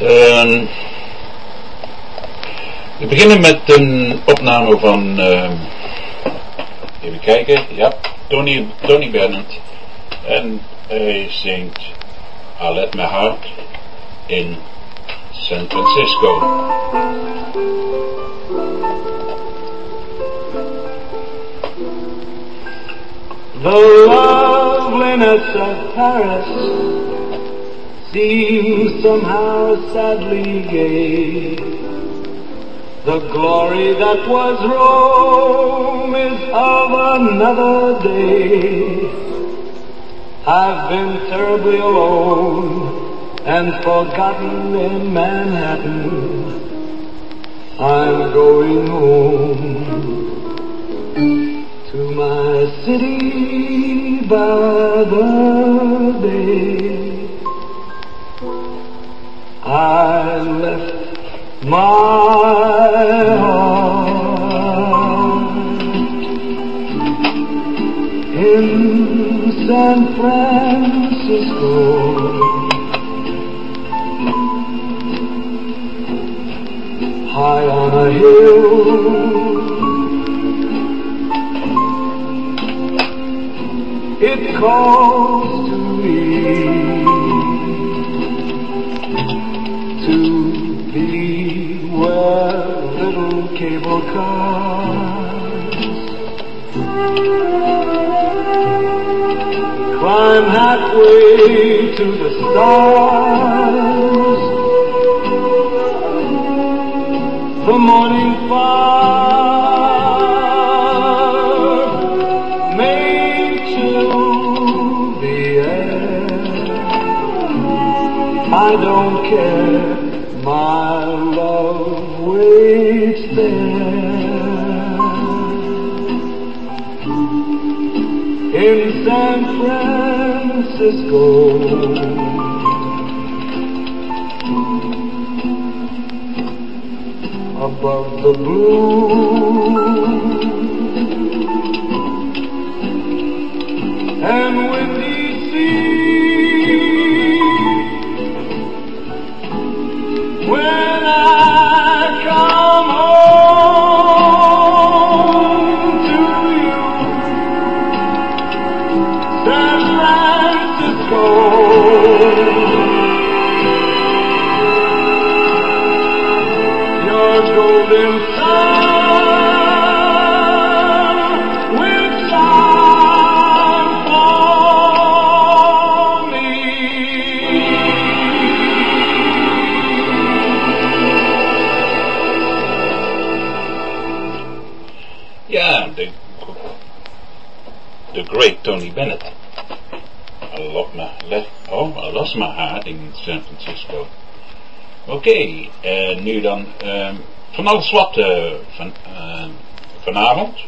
Ehm, we beginnen met een opname van, ehm, even kijken, ja, Tony, Tony Bennett. En hij zingt I Let My Heart in San Francisco. The loveliness of seems somehow sadly gay. The glory that was Rome is of another day. I've been terribly alone and forgotten in Manhattan. I'm going home to my city by the bay. I left my heart in San Francisco. High on a hill it calls to cars climb halfway to the stars. The morning fire may chill the air. I don't care, In San Francisco. Above the blue Tony Bennett. Let, oh, my heart in San Francisco. Oké, eh, nu dan ehm, van alles wat eh, van, eh, vanavond.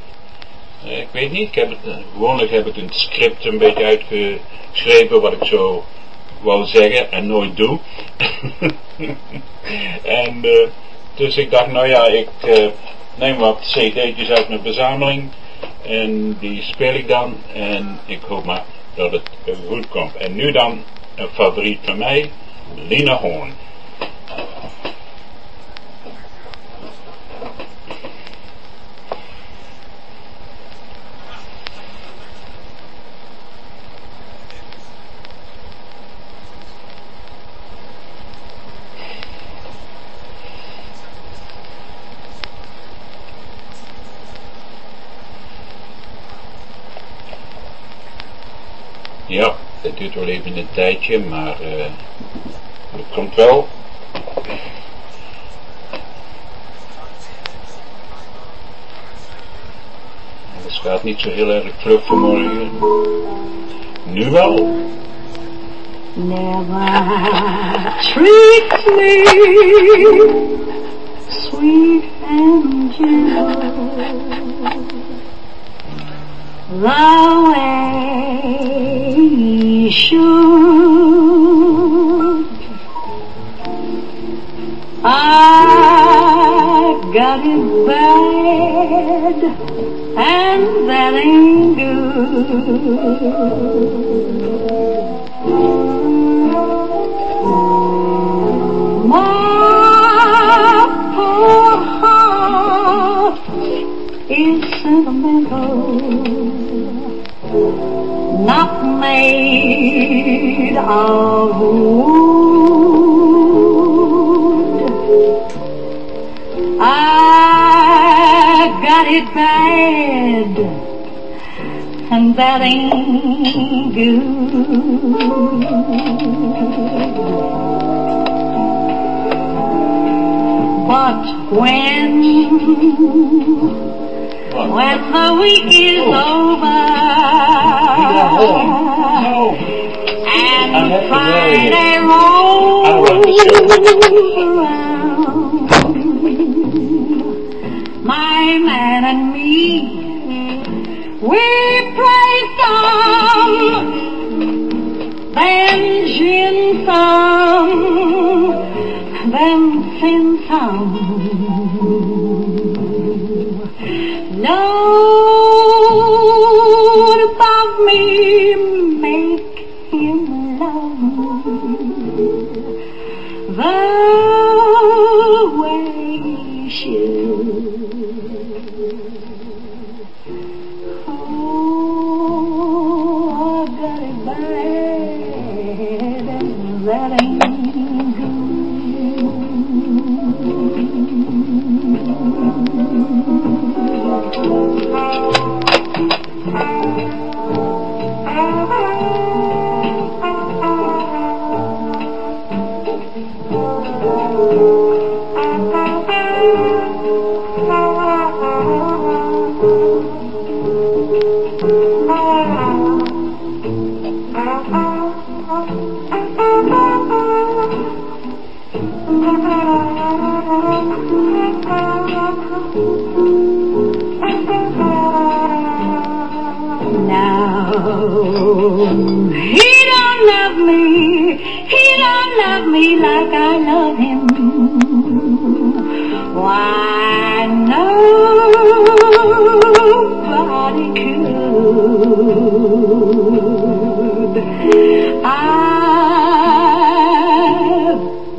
Eh, ik weet niet, ik heb het, eh, gewoonlijk heb ik een script een beetje uitgeschreven wat ik zo wou zeggen en nooit doe. en dus ik dacht, nou ja, ik neem wat cd'tjes uit mijn verzameling en die speel ik dan en ik hoop maar dat het goed komt. En nu dan een favoriet van mij, Lina Horn. Ja, het duurt wel even een tijdje, maar eh, het komt wel. Het gaat niet zo heel erg vlug vanmorgen. Nu wel. Never treat me sweet the way should. I got it bad, and that ain't good. العهود I got it bad and that ain't good. But when when the week is over, and I have to Friday I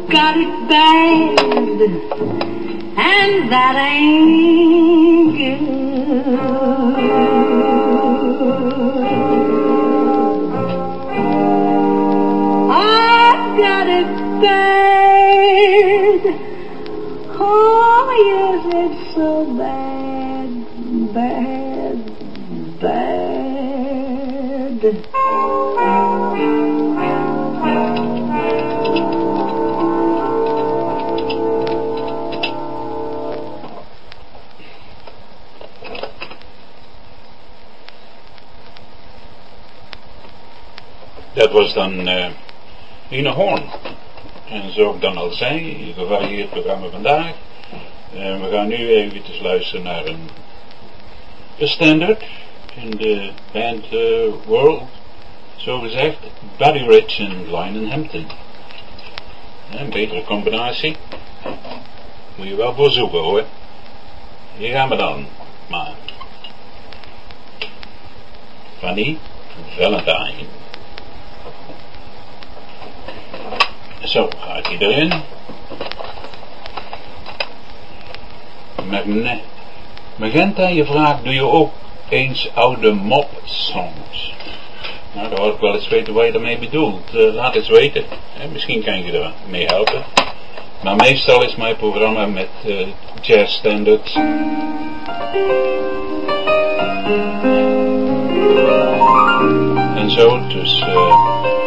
got it bad, and that ain't good. I've got it bad. Oh, yes, it's so bad, was dan eh Ine Hoorn. En zoals ik dan al zei, gevarieerd programma vandaag. En we gaan nu eventjes luisteren naar een, een standard in de band eh, world. Zo gezegd, Buddy Rich en Lionel Hampton. Een betere combinatie. Moet je wel voor zoeken hoor. Hier gaan we dan. Maar. Fanny Valentine. Zo, gaat hij erin. Magne- Magenta, je vraagt, doe je ook eens oude mop songs? Nou, dan wil ik wel eens weten wat je ermee bedoelt. Eh, laat eens weten. Misschien kan je er mee helpen. Maar meestal is mijn programma met eh, jazz standards. En zo, dus... eh,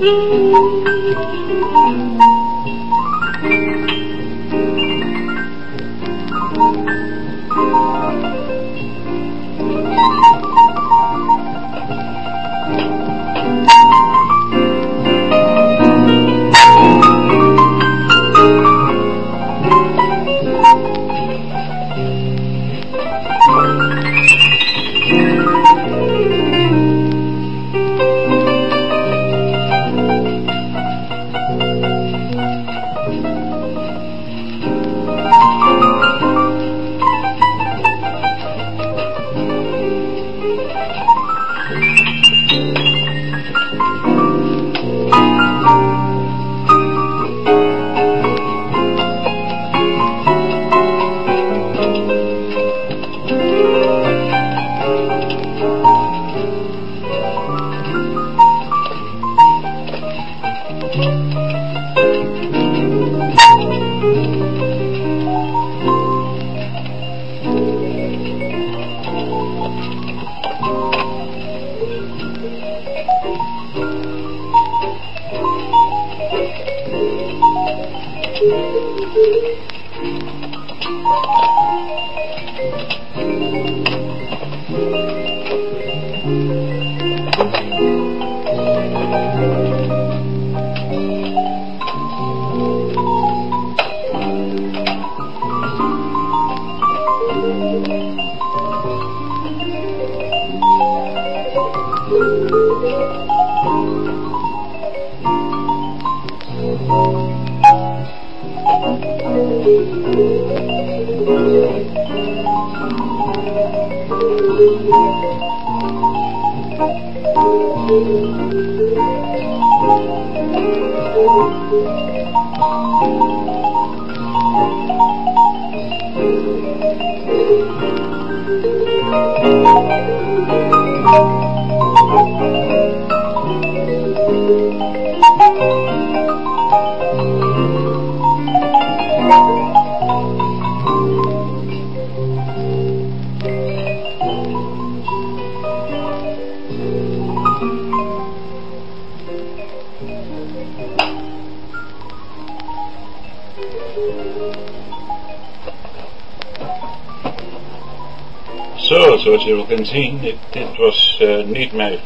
Zo,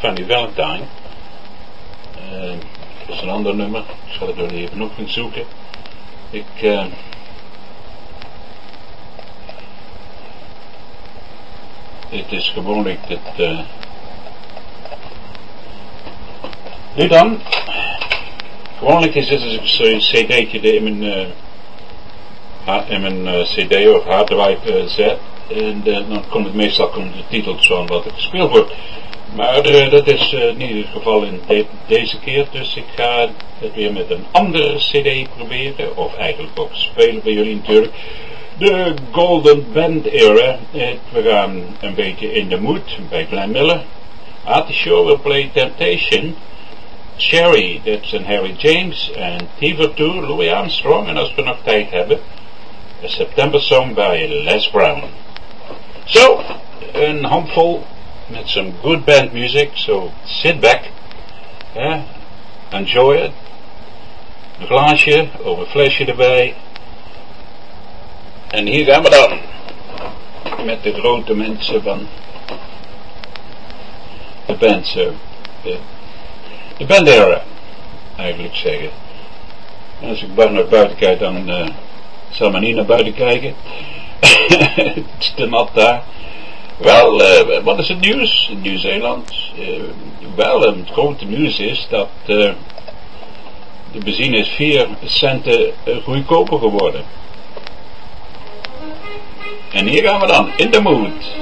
Fanny Valentine. Uh, dat is een ander nummer. Ik zal het er even op gaan zoeken. Ik, uh, dit is gewoonlijk het, nu dan, gewoonlijk is dit een cd'tje in mijn, in mijn cd of harddrive zet. En uh, dan komt het meestal komt de titel zo wat er gespeeld wordt. Maar uh, dat is uh, niet het geval in de, deze keer. Dus ik ga het weer met een andere cd proberen. Of eigenlijk ook spelen bij jullie natuurlijk. De Golden Band Era. we gaan een beetje in de mood bij Glenn Miller. At the show will play Temptation. Cherry, dat is een Harry James. En Tiver 2, Louis Armstrong. En als we nog tijd hebben, een September Song bij Les Brown. Zo, een handvol met some good band music. So sit back, yeah, enjoy it. Een glaasje of een flesje erbij. En hier gaan we dan. Met de grote mensen van de band. Zo. De, de band era, eigenlijk zeggen. En als ik naar buiten kijk, dan uh, zal men niet naar buiten kijken. Te nat daar. Wel, eh, wat is het nieuws in Nieuw-Zeeland? Eh, wel, het grote nieuws is dat eh, de benzine is 4 centen eh, goedkoper geworden. En hier gaan we dan, in de mood.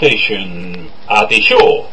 Nu dan Temptation at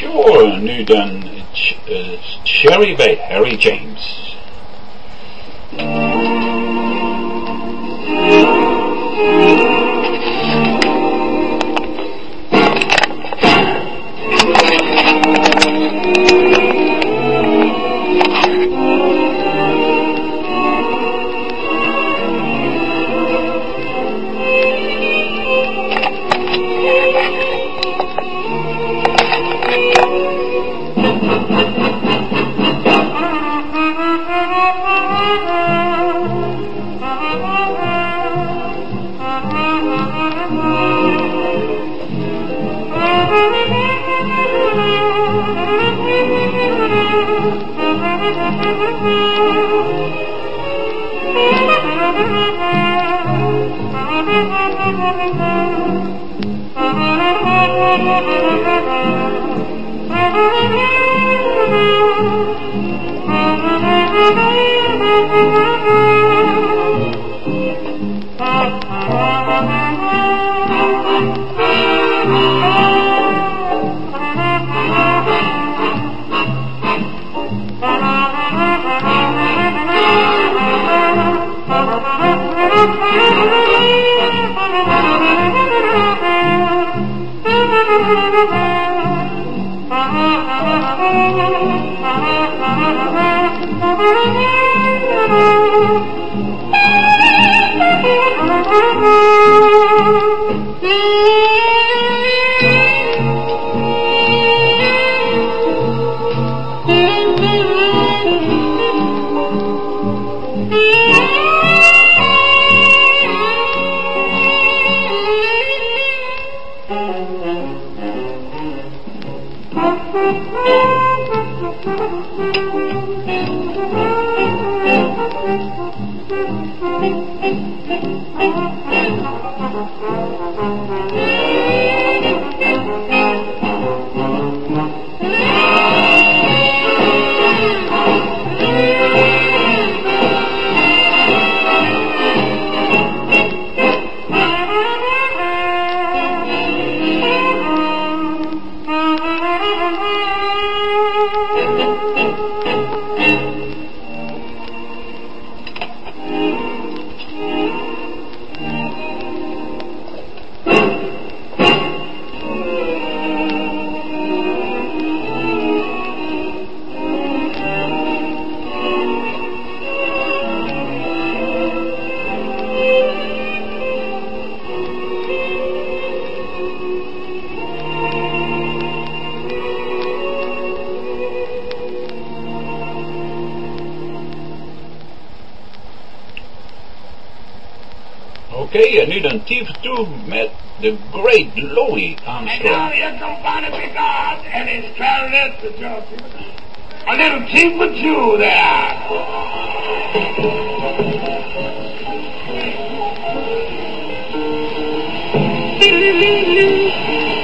sure knew then uh, Sherry Bay, Harry James.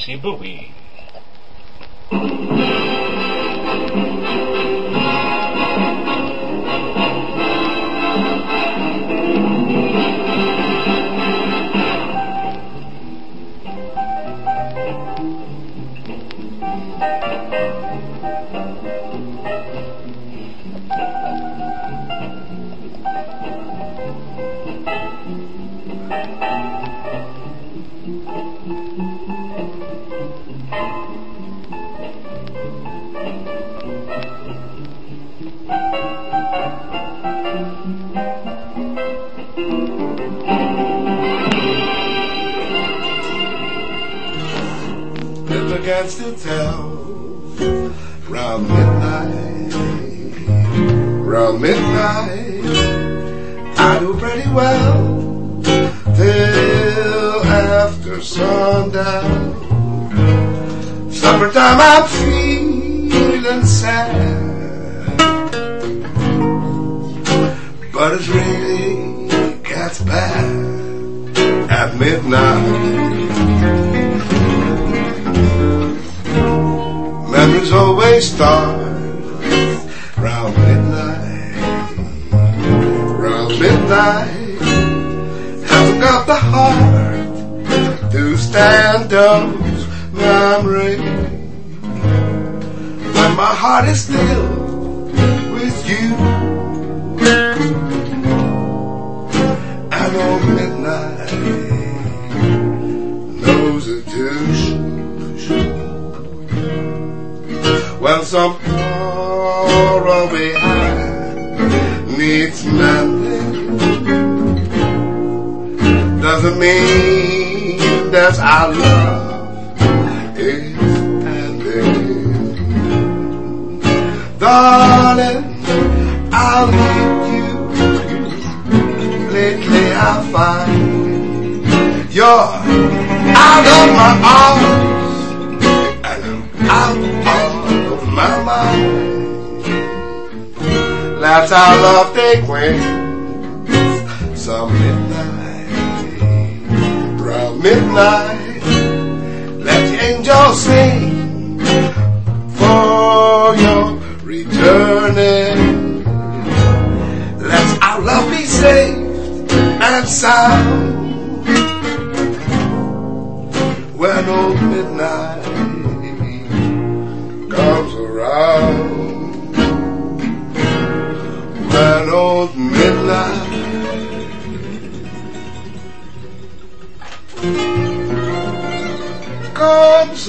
staan Basie Boogie.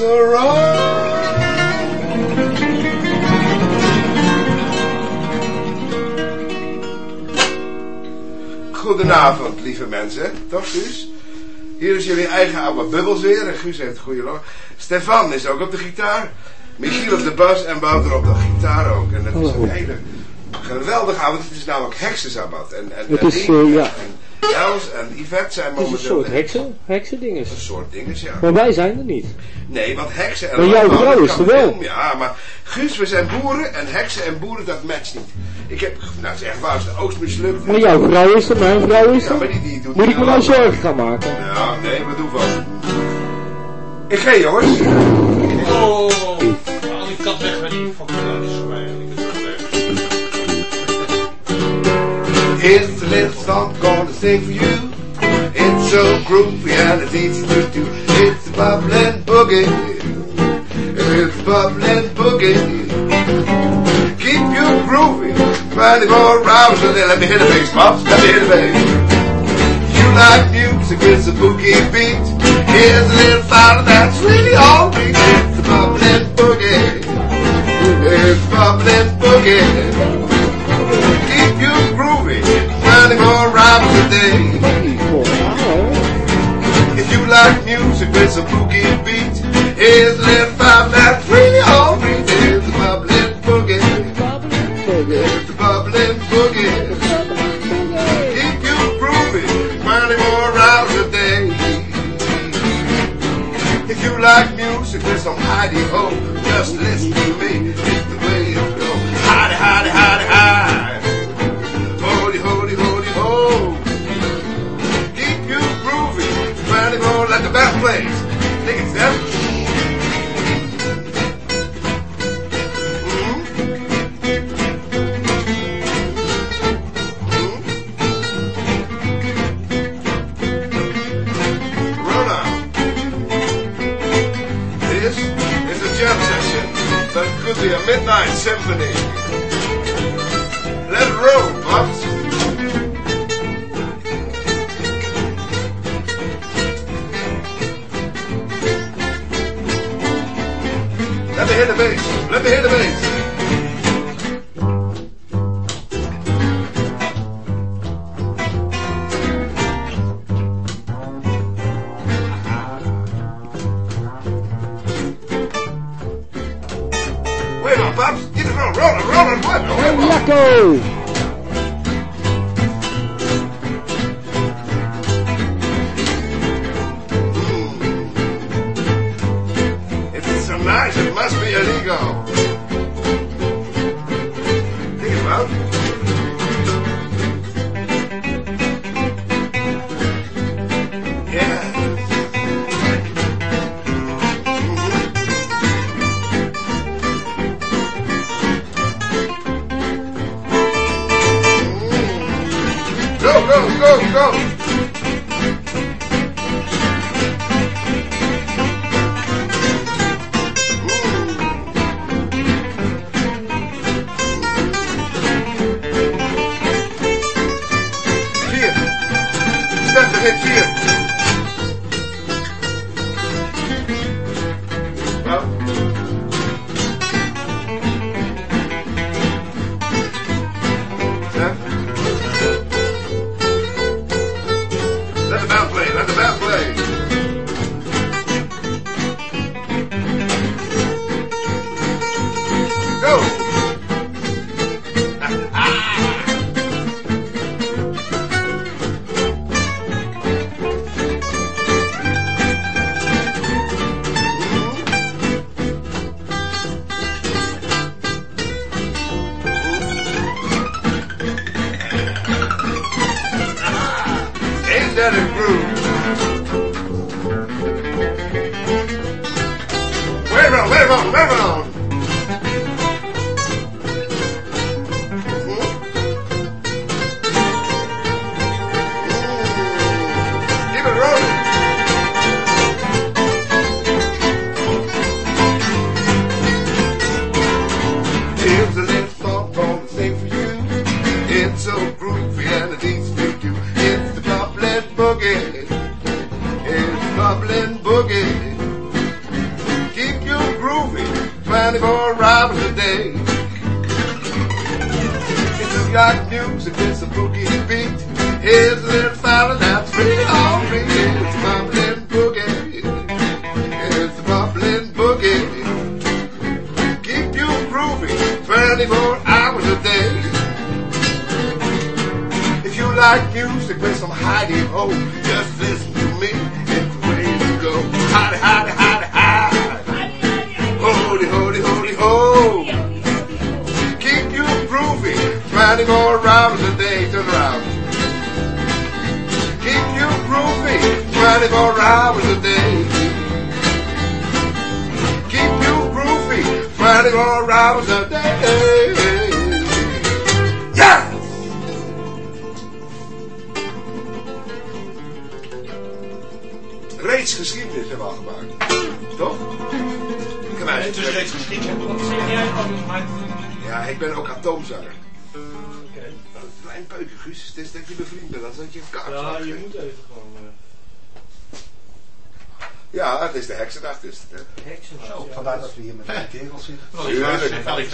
Around. Goedenavond, lieve mensen. Toch, Guus? Hier is jullie eigen oude bubbels weer. En Guus heeft goede lach. Stefan is ook op de gitaar. Michiel op de bas en Wouter op de gitaar ook. En dat is een hele geweldige avond. Het is namelijk heksensabbat. En, en, Het en is, eh, ja. En Els en Yvette zijn Het is een momenteel... soort heksen, heksendinges. Een soort dinges, ja. Maar wij zijn er niet. Nee, want heksen en Maar jouw vrouw is er wel. Ja, maar Guus, we zijn boeren en heksen en boeren, dat matcht niet. Ik heb, nou het is echt waar, als de oogst mislukt. Maar jouw vrouw is er, mijn vrouw is Ja, er. maar die, die doet Moet ik me nou aan- zorgen gaan maken? Ja, nee, we doen wel. Ik ga jongens. Oh, al die kat weg met die fucking voor mij. Ik heb het weg. Little song gonna sing for you. It's so groovy and it's easy to do. It's the bubbling boogie. It's the bubbling boogie. Keep you groovy. Trying to go around so they let me hit the bass, pops. Let me hit the bass. You like music with a boogie beat. Here's a little sound that's really all we It's the bubbling boogie. It's the bubbling boogie around today. If you like music with some boogie beat, here's little vibe that's really all need. It's the bubbling boogie, it's the bubbling boogie. Keep you groovy, to go around today. If you like music with some hidey ho, just listen to me. Midnight symphony. Let it roll, Pops. Let me hear the bass. Let me hear the bass. go!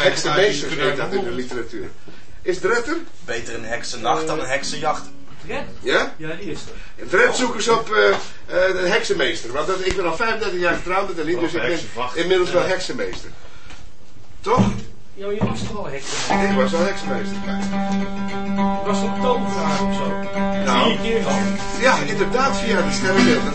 Heksenmeester, heet dat in de literatuur. Is Dretter? Beter een heksennacht dan een heksenjacht. Dred? Ja? Ja, die is er. Dred zoek eens op eh, eh, een heksenmeester. Want dat, ik ben al 35 jaar getrouwd met Aline, dus ik ben inmiddels wel heksenmeester. Toch? Ja, je was toch al heksenmeester? Ik was wel heksenmeester. ik was toch tovenaar of zo? Nou, keer al. Ja, inderdaad, via de sterrenbeelden.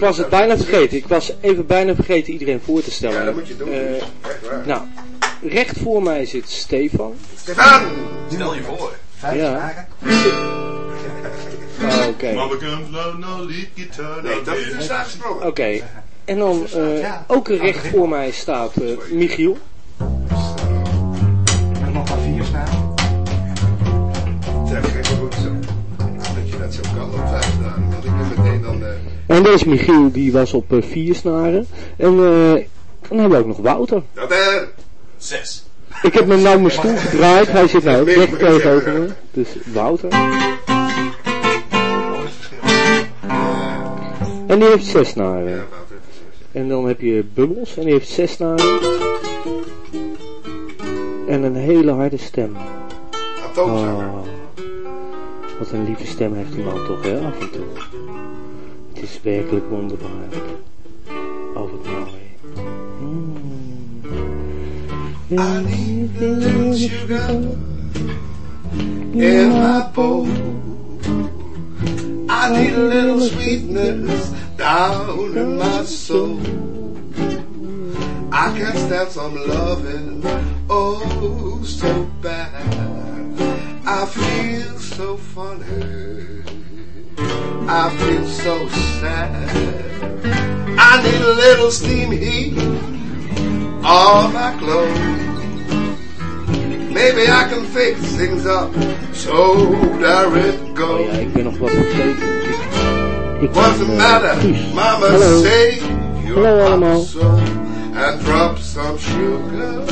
Was het bijna vergeten. Ik was even bijna vergeten iedereen voor te stellen. Ja, dat moet je doen. Eh, Echt waar. nou, recht voor mij zit Stefan. Stefan! Stel je voor. Vijf Ja. vragen. Ah, Oké. Guitar. Nee, dat is de zaak gesproken. Oké. En dan eh, ook recht voor mij staat eh, Michiel. Eh En deze Michiel die was op eh, vier snaren. En eh, dan hebben we ook nog Wouter. dat er! Zes. Ik heb hem nou mijn stoel gedraaid. Hij zit nou Nee, recht tegenover me. Dus Wouter. En die heeft zes snaren. En dan heb je Bubbles. En die heeft zes snaren. En een hele harde stem. Atoomzanger. Oh, wat een lieve stem heeft die man toch, hè, af en toe. Het is werkelijk wonderbaar. Oh, wat mooi. Mm. I need little sugar in my bowl. I need a little sweetness down in my soul. I can't stand some loving, oh so bad. I feel so funny. I feel so sad. I need a little steam heat on my clothes. Maybe I can fix things up, so there it Oh goes. ja, ik ben nog wat vergeten. Ik, ik What's the matter? Mama say you're allemaal. so and drop some sugar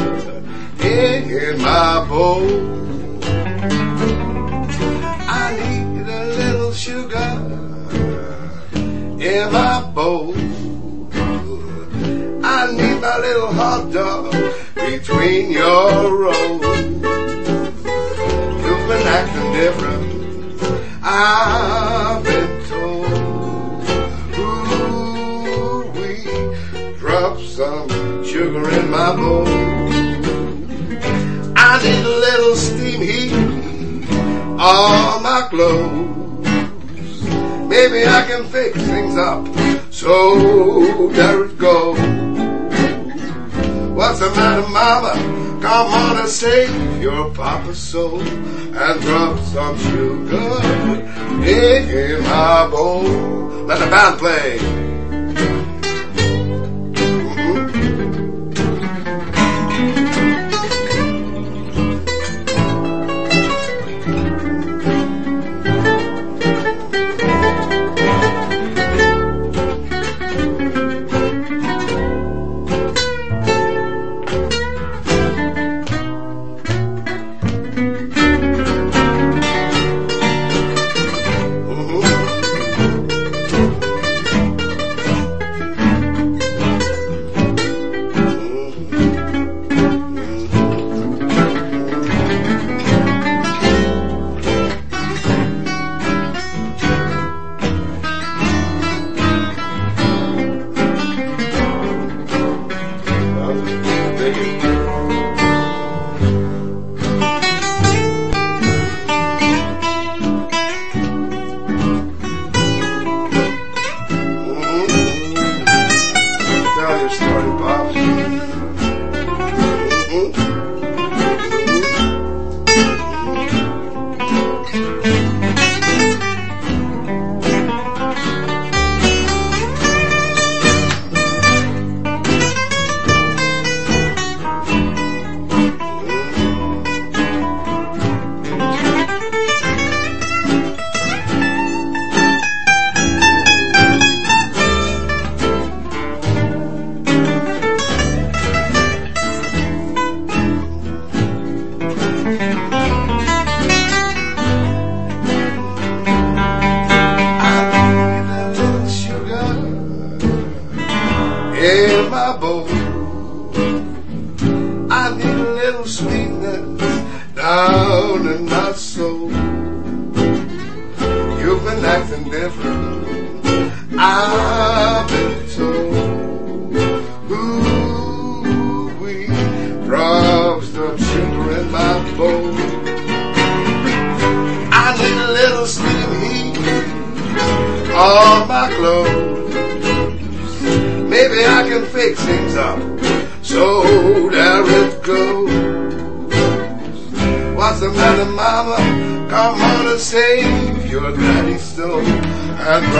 in my bowl. In my bowl. I need my little hot dog between your rolls. You've been acting different. I've been told. Ooh, we drop some sugar in my bowl. I need a little steam heat on my clothes. Maybe I can fix things up. So there it goes. What's the matter, mama? Come on and save your papa's soul and drop some sugar in my bowl. Let the band play.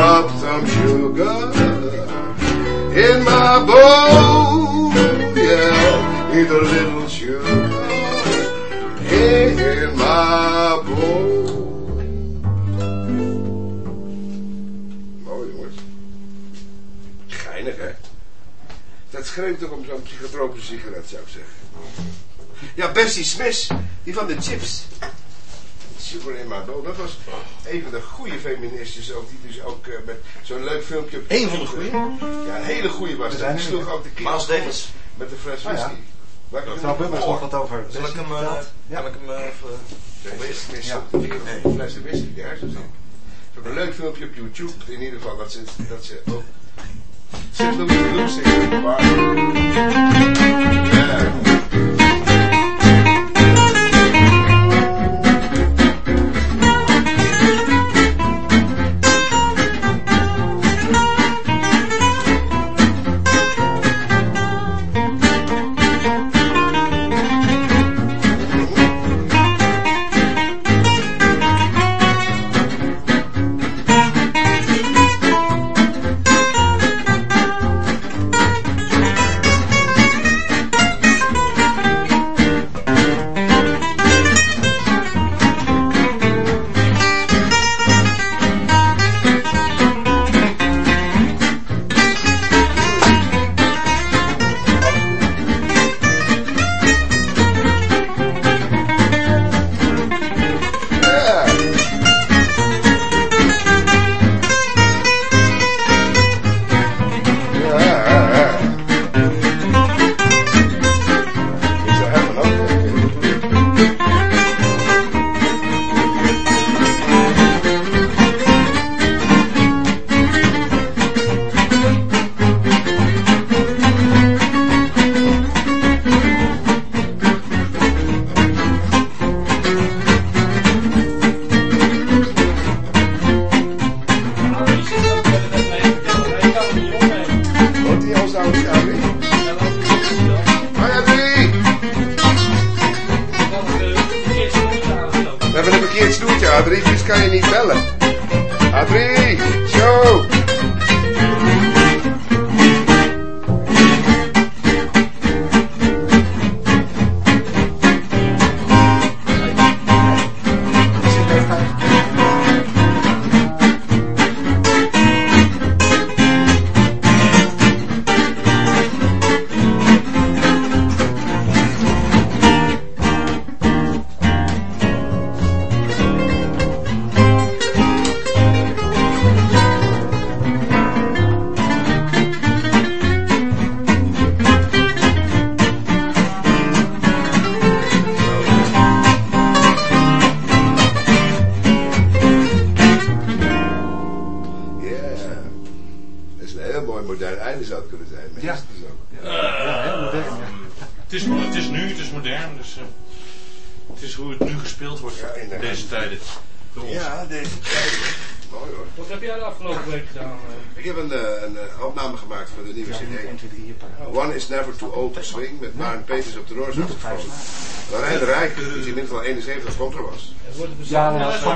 Drop some sugar in my bowl. Yeah, need a little sugar in my bowl. Mooi jongens. Geinig hè? Dat schreeuwt toch om zo'n psychotropische sigaret zou ik zeggen. Ja, Bessie Smith, die van de chips. Sugar in my bowl. Dat was een van de goede feministes ook, die dus ook eh, met zo'n leuk filmpje... op Eén van de goeie? Ja, een hele goede was dat. zijn Die sloeg ook de keer Miles Davis. met de fles Ah, ja. whisky. Mevrouw Bubbers nog wat over. Zal ik hem, eh, verteld? kan ik hem eh, even... Deze Smith Ja. sloeg de keer een fles whisky de in. Zo'n een leuk filmpje op YouTube, in ieder geval, dat ze, dat ze ook... Louis Blues zingen. Waar- Ja. Ja.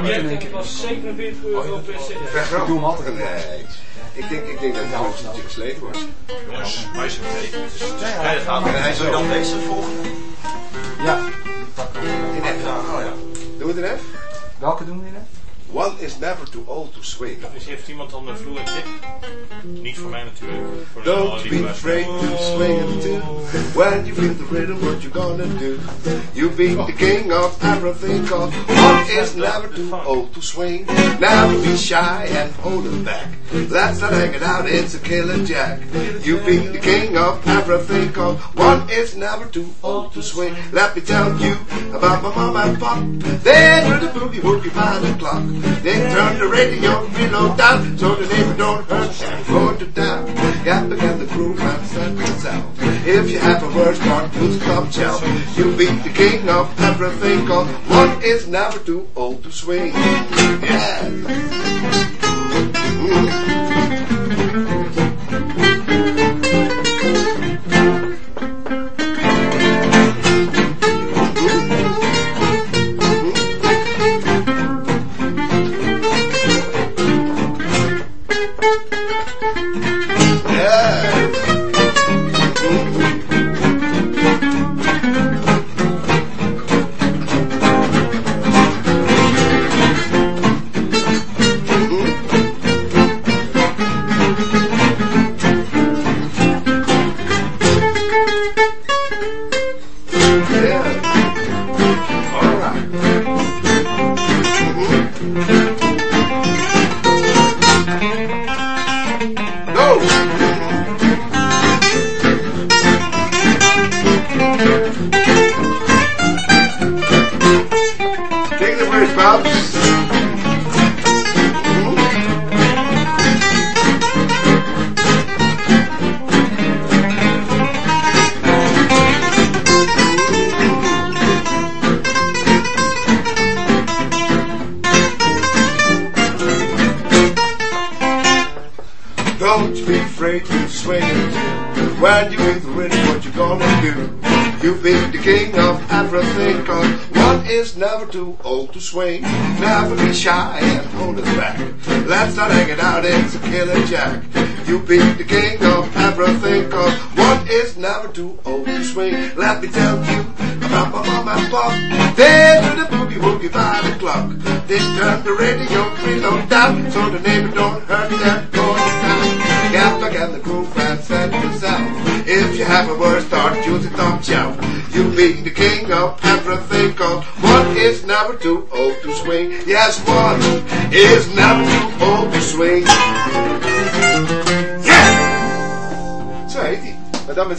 Keer. was 47 euro per cd. Weg Ik doe hem altijd. Nee. Ik denk, ik denk dat het stukje gesleten wordt. Jongens, wij zijn mee. Ja, ja. tijd gaan. En hij zou dan deze volgende? Ja. In F. Oh ja. Doen we het in F? Welke doen we nu? One is never too old to swing. Dus heeft iemand dan de vloer tip? Niet voor mij natuurlijk. Voor Don't be afraid to swing too. When you feel the rhythm, what you gonna do? You be the king of everything, cause one is never too old to swing. Never be shy and hold it back. Let's not hang it out, it's a killer jack. You be the king of everything, cause one is never too old to swing. Let me tell you about my mom and pop. They were the boogie woogie by the clock. They turn the radio real down, so the neighbor don't hurt and go to town. To get the groove and set it out. If you have a word, start to stop shout. You be the king of everything, cause one is never too old to swing. Yeah. Mm.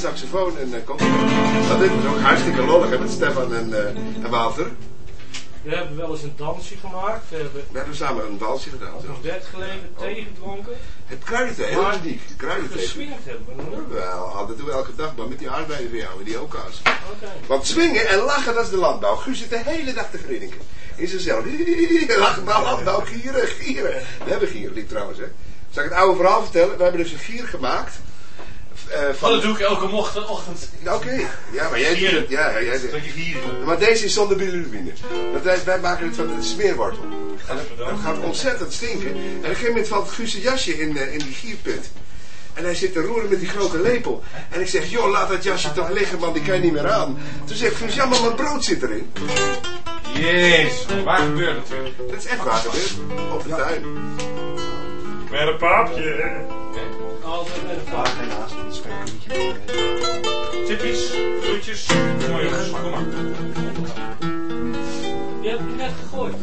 Saxofoon en uh, Dat dit is ook hartstikke lollig hè, met Stefan en, eh, en Wouter. We hebben wel eens een dansje gemaakt. We hebben We hebben samen een walsje gedaan. op ons bed gelegen, thee gedronken. Het kruidenthee, heel uniek. Kruidenthee. Geswingd hebben we nog. Wel, dat doen we elke dag, maar met die arbeiden van jou, die ook. Oké. Want zwingen en lachen, dat is de landbouw. Guus zit de hele dag te grinniken. In zichzelf. Lachen, nou, landbouw, gieren, gieren. We hebben gierenlied trouwens, hè. Zal ik het oude verhaal vertellen? We hebben dus een gier gemaakt. Eh, Oh, van... dat doe ik elke mocht- ochtend. Oké, ja, maar jij doet het. Ja, jij Dat doet. Maar deze is zonder bilirubine. Want wij, wij maken het van de smeerwortel. En dat, dat gaat ontzettend stinken. En op een gegeven moment valt Guus jasje in, eh, in die gierput. En hij zit te roeren met die grote lepel. En ik zeg, joh, laat dat jasje toch liggen, man, die kan je niet meer aan. Toen zegt Guus, ja, maar mijn brood zit erin. Jezus, waar gebeurt het? Dat is echt waar gebeurd. Op de tuin. Met een paapje. Altijd een Ja, vaart. helaas, dat is geen liedje. Tippies, groetjes. Kom maar jongens, kom maar. Die heb ik net gegooid.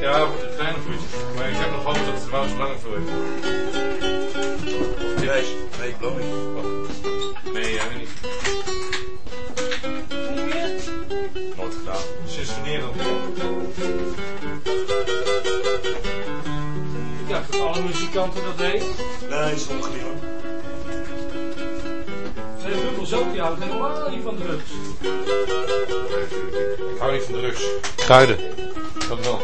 Ja, de kleine groetjes. Maar ik heb nog hoop dat het Wout langer voor heeft. Of Nee, nee, ik niet. Nee, jij niet. Niet meer? Nooit gedaan. Sinds wanneer dan? Ik dacht dat alle muzikanten dat deden. Nee, sommige niet hoor. Ook, die houden helemaal niet van drugs. Ik hou niet van drugs. Kruiden. Dat wel.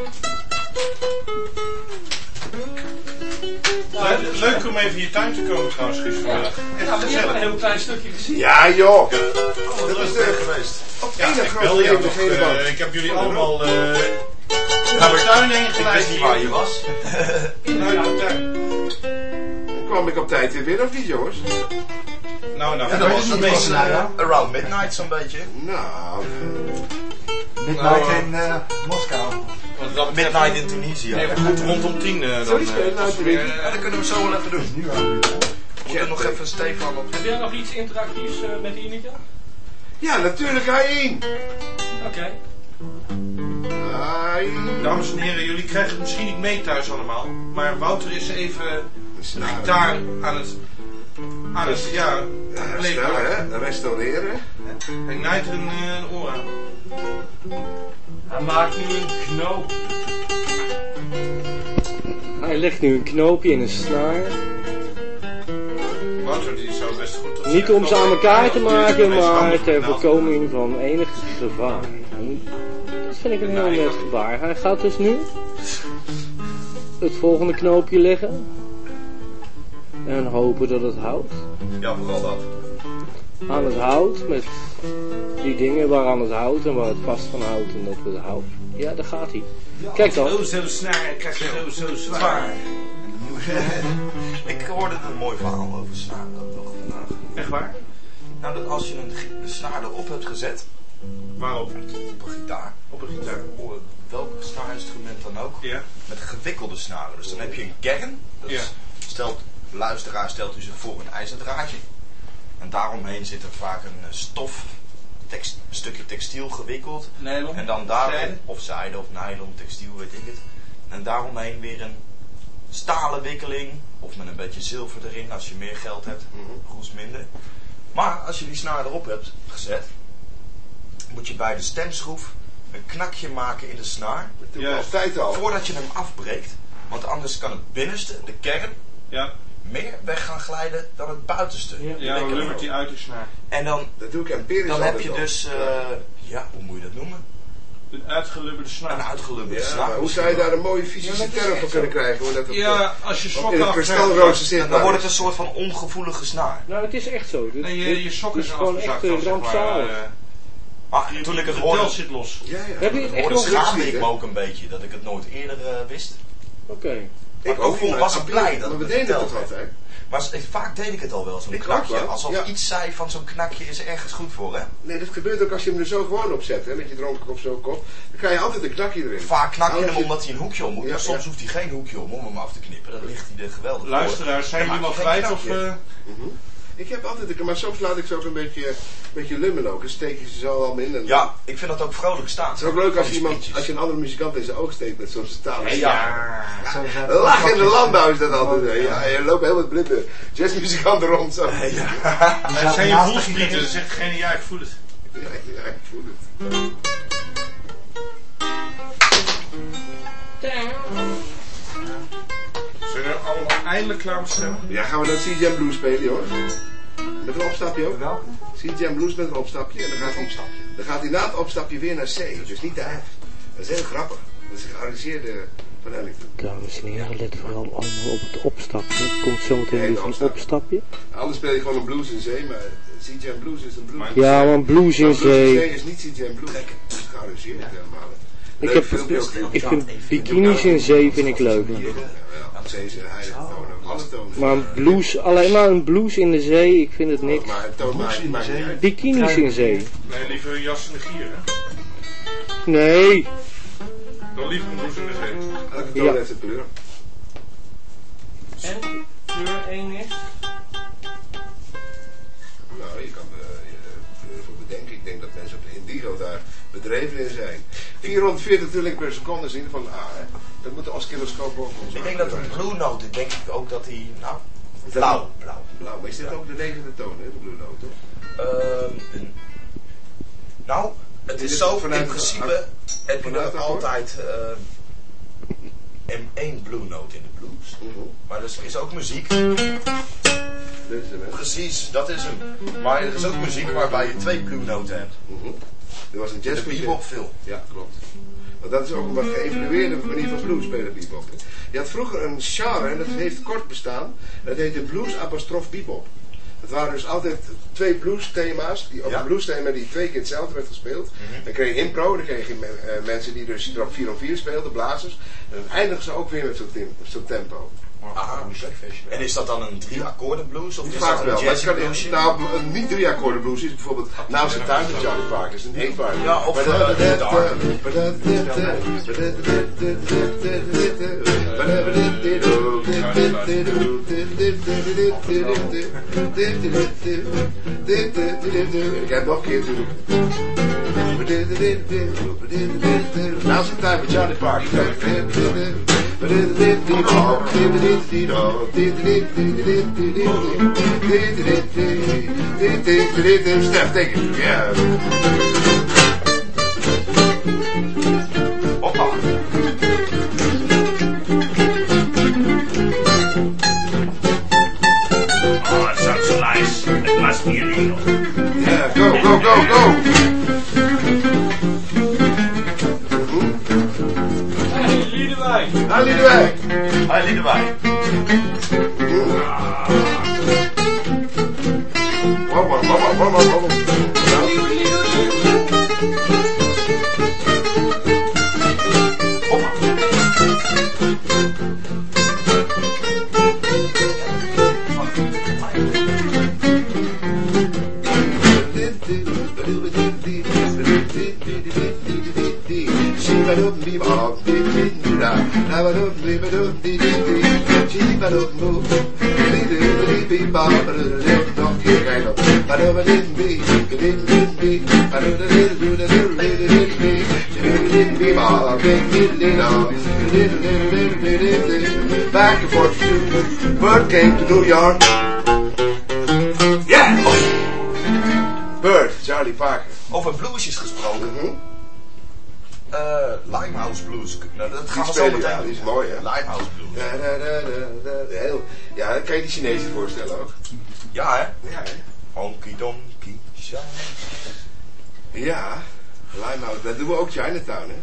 Nou, Leuk, leuk om even in je tuin te komen trouwens. Echt Ja, je hebt een heel klein stukje gezien. Ja, joh. Dat Dat is leuk geweest. Ja, ik bel jou nog. eh, ik heb jullie allemaal eh naar de tuin heen Ik wist niet waar je was. Naar de tuin. Dan kwam ik op tijd weer binnen, of niet, jongens? Nou, nou. Ja, dat was een beetje eh, around midnight zo'n beetje. Nou, Midnight Nou, in eh, Moskou. Want dat betreft- Midnight in Tunisia. Even goed rondom tien. eh, dan, Sorry, eh, spelen eh, dat kunnen we zo wel even doen. Nu aan. We moeten nog even Stefan op. Heb jij nog iets interactiefs eh, met Ineke? ja, natuurlijk, Hein. Oké. Dames en heren, jullie krijgen het misschien niet mee thuis allemaal. Maar Wouter is even de gitaar aan het... Aan het, ja, leegmaken. hè? Restaureren. Hij er een, eh, een oor aan. Hij maakt nu een knoop. Hij legt nu een knoopje in een snaar. Wouter die zou best goed... tot Niet zijn om ze aan elkaar te maken, maar ter voorkoming van enig gevaar. Dat vind ik een heel net gebaar. Hij gaat dus nu het volgende knoopje leggen. En hopen dat het houdt. Ja, vooral dat. Aan het hout, met die dingen waaraan het houdt en waar het vast van houdt en dat het houdt. Ja, daar gaat hij. Kijk dan. Oh, zo snaar, ik krijg zo, zo zwaar. Zwaar. ik hoorde een mooi verhaal over snaren ook nog vandaag. Echt waar? Nou, dat als je een, snaar erop hebt gezet, Waarop? op een gitaar, Op een gitaar. of welk snaarinstrument dan ook, Ja. met gewikkelde snaren. Dus dan heb je een kern, dat Ja. stelt, luisteraar stelt u zich voor een ijzerdraadje. En daaromheen zit er vaak een eh, stof, tekst, een stukje textiel gewikkeld. Nylon. En dan daarom, Zijde. of zijde of nylon, textiel, weet ik het. En daaromheen weer een stalen wikkeling, of met een beetje zilver erin als je meer geld hebt, groes minder. Maar als je die snaar erop hebt gezet, moet je bij de stemschroef een knakje maken in de snaar, Dat doe ik Ja. altijd al. voordat je hem afbreekt. Want anders kan het binnenste, de kern, Ja. Meer weg gaan glijden dan het buitenste. Ja. dan uit de snaar. En dan, Dat doe ik empirisch dan heb je dus, eh, ja, hoe moet je dat noemen? Een uitgelubberde Een snaar. uitgelubberde Ja, snaar. hoe zou je daar een mooie fysische term voor kunnen krijgen? Hoe dat op, Ja, als je sokken zit. En dan wordt het een soort van ongevoelige snaar. Nou, het is echt zo. Dit, Nee, je, je sokken is zijn gewoon afgezakt echt eh, zeg maar. rampzalig. eh, Maar toen ik het de hoorde, zit los. Ja, ja. Heb je het echt hoorde nog schaamde ik me ook een beetje dat ik het nooit eerder eh, wist. Oké. Maar ook vond, was ik blij dat we het deden het altijd. Maar vaak deed ik het al wel, zo'n Ik knakje. Alsof ja. iets zei van zo'n knakje is ergens goed voor, hè? Nee, dat gebeurt ook als je hem er zo gewoon op zet, hè, met je dronken of zo kop. Dan krijg je altijd een knakje erin. Vaak knak je hem omdat hij een hoekje om moet, Ja, maar soms ja. hoeft hij geen hoekje om om hem af te knippen. Dan ligt hij er geweldig voor. Luisteraars, zijn jullie geen kwijt of... eh, Mhm. Ik heb altijd, maar soms laat ik ze ook een beetje, een beetje lummen ook. Dan steek je ze zo al in. En Ja, ik vind dat ook vrolijk staan. Het is ook leuk als je, iemand, als je een andere muzikant in zijn oog steekt met zo'n staal. Ja. Het Lach in de landbouw is dat altijd. Ja, je loopt heel wat blinde jazzmuzikanten rond zo. Ja, zaten zijn je voelsprieten, zegt degene, ja, ik voel het. ja, ik voel het. Eindelijk klaar met stemmen? Ja, gaan we dan CJM Blues spelen, jongens? Met een opstapje ook? Welke? CJM Blues met een opstapje. En dan gaat, hij, dan gaat hij na het opstapje weer naar C. Dus niet de F. Dat is heel grappig. Dat is een gearrangeerde van Ellington. Dames en heren, let vooral allemaal op het opstapje. Er komt zometeen weer een opstapje. opstapje. Anders speel je gewoon een blues in zee, maar CJM Blues is een blues. Ja, want blues in Maar blues in zee. zee is niet CJM Blues. Het is gearrangeerd helemaal. Ik, heb, ik vind bikinis in zee vind ik leuk. Maar een blues, alleen maar een blues in de zee, ik vind het niks. Bikinis in zee. Nee, liever een jas in de gier, hè? Nee. Dan liever een blouse in de zee. Elke toon Ja. heeft een kleur. En kleur 1 is? Nou, je kan er uh, voor bedenken. Ik denk dat mensen op de Indigo daar bedreven in zijn. 440 trilling per seconde is in ieder geval A. Hè. Dat moet de oscilloscoop ook ons Ik denk dat een blue note, denk ik ook dat hij, nou, blauw, blauw. Blauw, maar is dit ook de negende toon, hè, de blue note, toch? Ehm, nou, het is is zo, vanuit in de- principe heb je de altijd ehm, één blue note in de blues. Mhm. Maar er is ook muziek, precies, dat is hem. Maar er is ook muziek waarbij je twee blue noten hebt. Mhm. Er was een jazzconcert. bebop veel. Ja, klopt. Want dat is ook een wat geëvalueerde manier van blues spelen, bebop. Je had vroeger een genre, en dat heeft kort bestaan, dat heette blues apostrof bebop. Het waren dus altijd twee blues thema's, die, of Ja. een blues thema die twee keer hetzelfde werd gespeeld. Dan kreeg je impro, dan kreeg je me- eh, mensen die dus erop 4 op 4 speelden, blazers. En dan eindigen ze ook weer met zo'n zo'n tempo. Ah, en is dat dan een drie akkoorden blues of is Vaak dat een wel. jazzy kan, bluesje? nou, een niet drie akkoorden blues is bijvoorbeeld Now It's Time van Charlie Parker. is een eenvaart. Ja, of, eh. Ik heb nog een keer te doen. Now It's Time van Charlie Parker. Ik. Ja. Hoppa. Oh, it sounds so nice. It must be illegal. Ja, go, go, go, go. I lead the way. I lead the way. Back and forth to Bird came to New York. Yeah! Bird, Charlie Parker. Over bluesjes gesproken. Mhm. Limehouse Blues. Nou, dat gaan we zo spelen, meteen ja, doen. is mooi, hè? Limehouse Blues. Da, da, da, da, da, heel, ja, kan je die Chinezen voorstellen ook? Ja, hè? Ja, hè? Honky Donky Shine. Ja, Limehouse, dat doen we ook Chinatown, hè?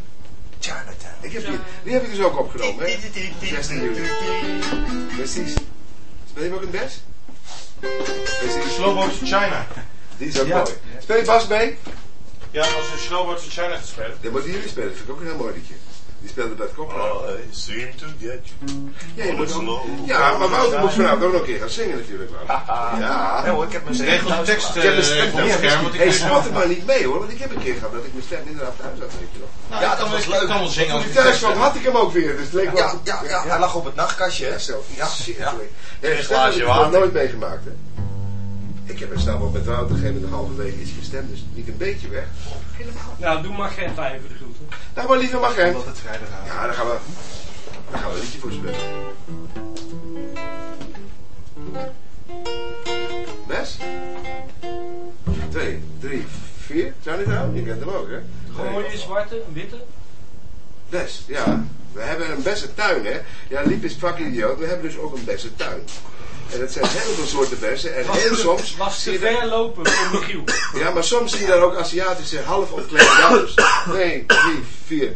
Chinatown. Ik heb die, die heb ik dus ook opgenomen, hè? 16 juli. Precies. Speel je ook een bes? To China. Die is ook Ja. mooi. Speel je Bas mee? Ja, als je Slowboat to China gaat spelen. Dat moeten jullie spelen, dat vind ik ook een heel mooi liedje. Die speelde bij het koppel. I seem to get you. Ja, je moet ook- slow. ja, maar Wouter moet vanavond ook nog een keer gaan zingen natuurlijk wel. Ja. Ja. Nee hoor, ik heb mijn Regel de tekst Ik heb mijn eh, stem op scherm, want ik Hey, weet schat er maar niet mee hoor, want ik heb een keer gehad dat ik mijn stem inderdaad thuis had, weet je wel. Nou, Ja, dat was leuk. Ik kan wel zingen Toen als ik thuis kwam had ik hem ook weer, dus het leek wel... Ja, ja, ja, hij lag op het nachtkastje. hè? Ja, zelf. Ja, ja. stem heb glaasje water. nooit meegemaakt, hè. Ik heb een stap op met Wouter, een gegeven moment halverwege iets gestemd, dus niet een beetje weg. Nou, doe maar geen vijf voor de groeten. Nou, maar liever mag hè. Omdat het vrijdagavond. Ja, daar gaan we, daar gaan we een liedje voor spelen. Bes? Twee, drie, vier. Zou niet nou? Je kent hem ook, hè? Gewoon mooie zwarte, witte. Bes, ja. We hebben een beste tuin, hè? Ja, Liep is fucking idioot. We hebben dus ook een beste tuin. En dat zijn heel veel soorten bessen. En heel soms... Was te ver lopen voor Michiel. Ja, maar soms zie je daar ook Aziatische half ontklede dames. 2, 3, 4.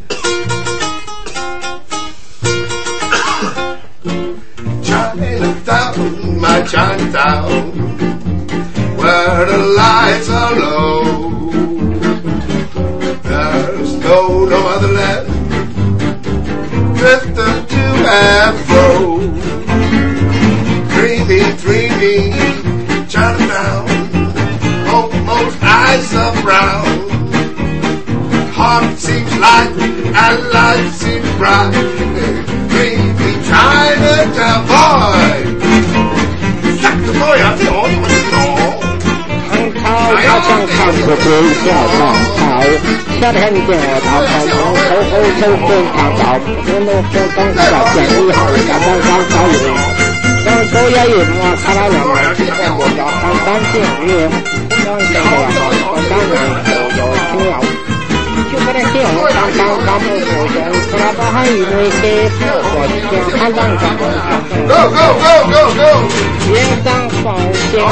Chinatown, my Chinatown, where the lights are low. There's no, no other land, drifting to and fro. Dreaming, dreaming, Chinatown, almost eyes are brown. Heart seems light and life seems bright. Dreaming Chinatown boy. Suck the boy out the only one to know. 唐朝好像看不见小唐朝，夏天见我唐朝唐，头后手混唐朝，我弄这东西到见以后，要当当朝用。 当初也有我看到两个，我叫唐三见月，当这个我当然有有听了。就不能这样，当当当不出现，出来把还以为给我讲看当当 Go, go, go, go, go. 天上放箭，我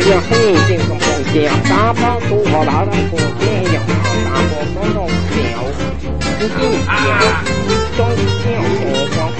也很近个梦见，大炮土炮大的火箭一样，大火风中飘，不紧 Con không có.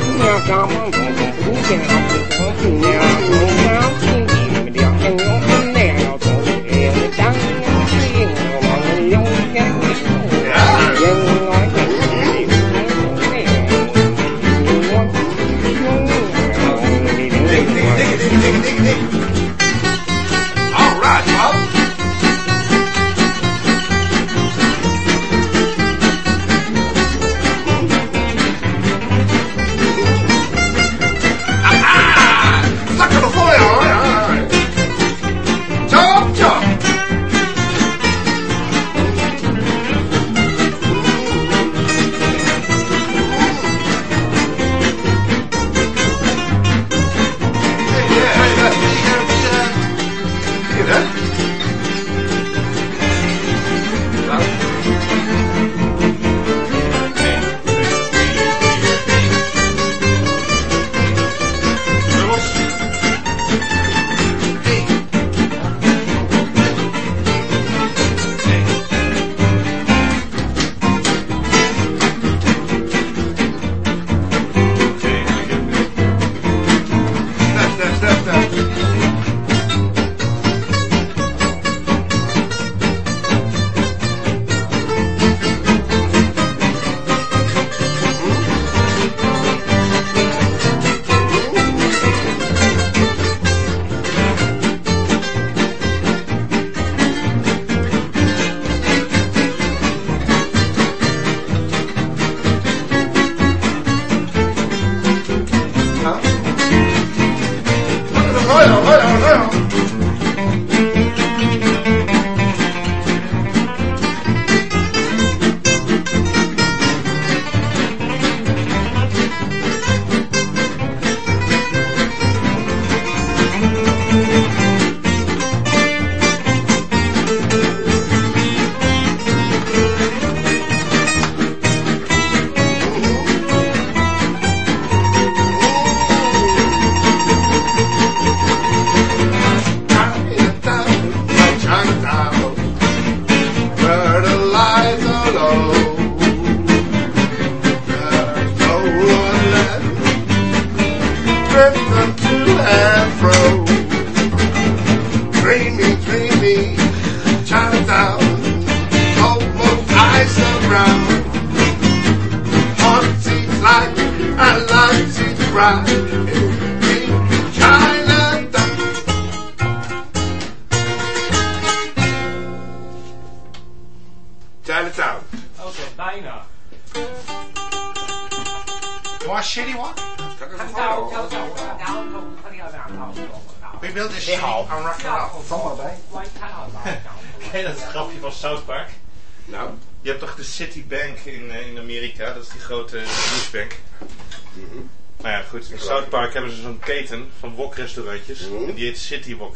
Zo'n keten van wokrestaurantjes. Mhm. En die heet City Wok.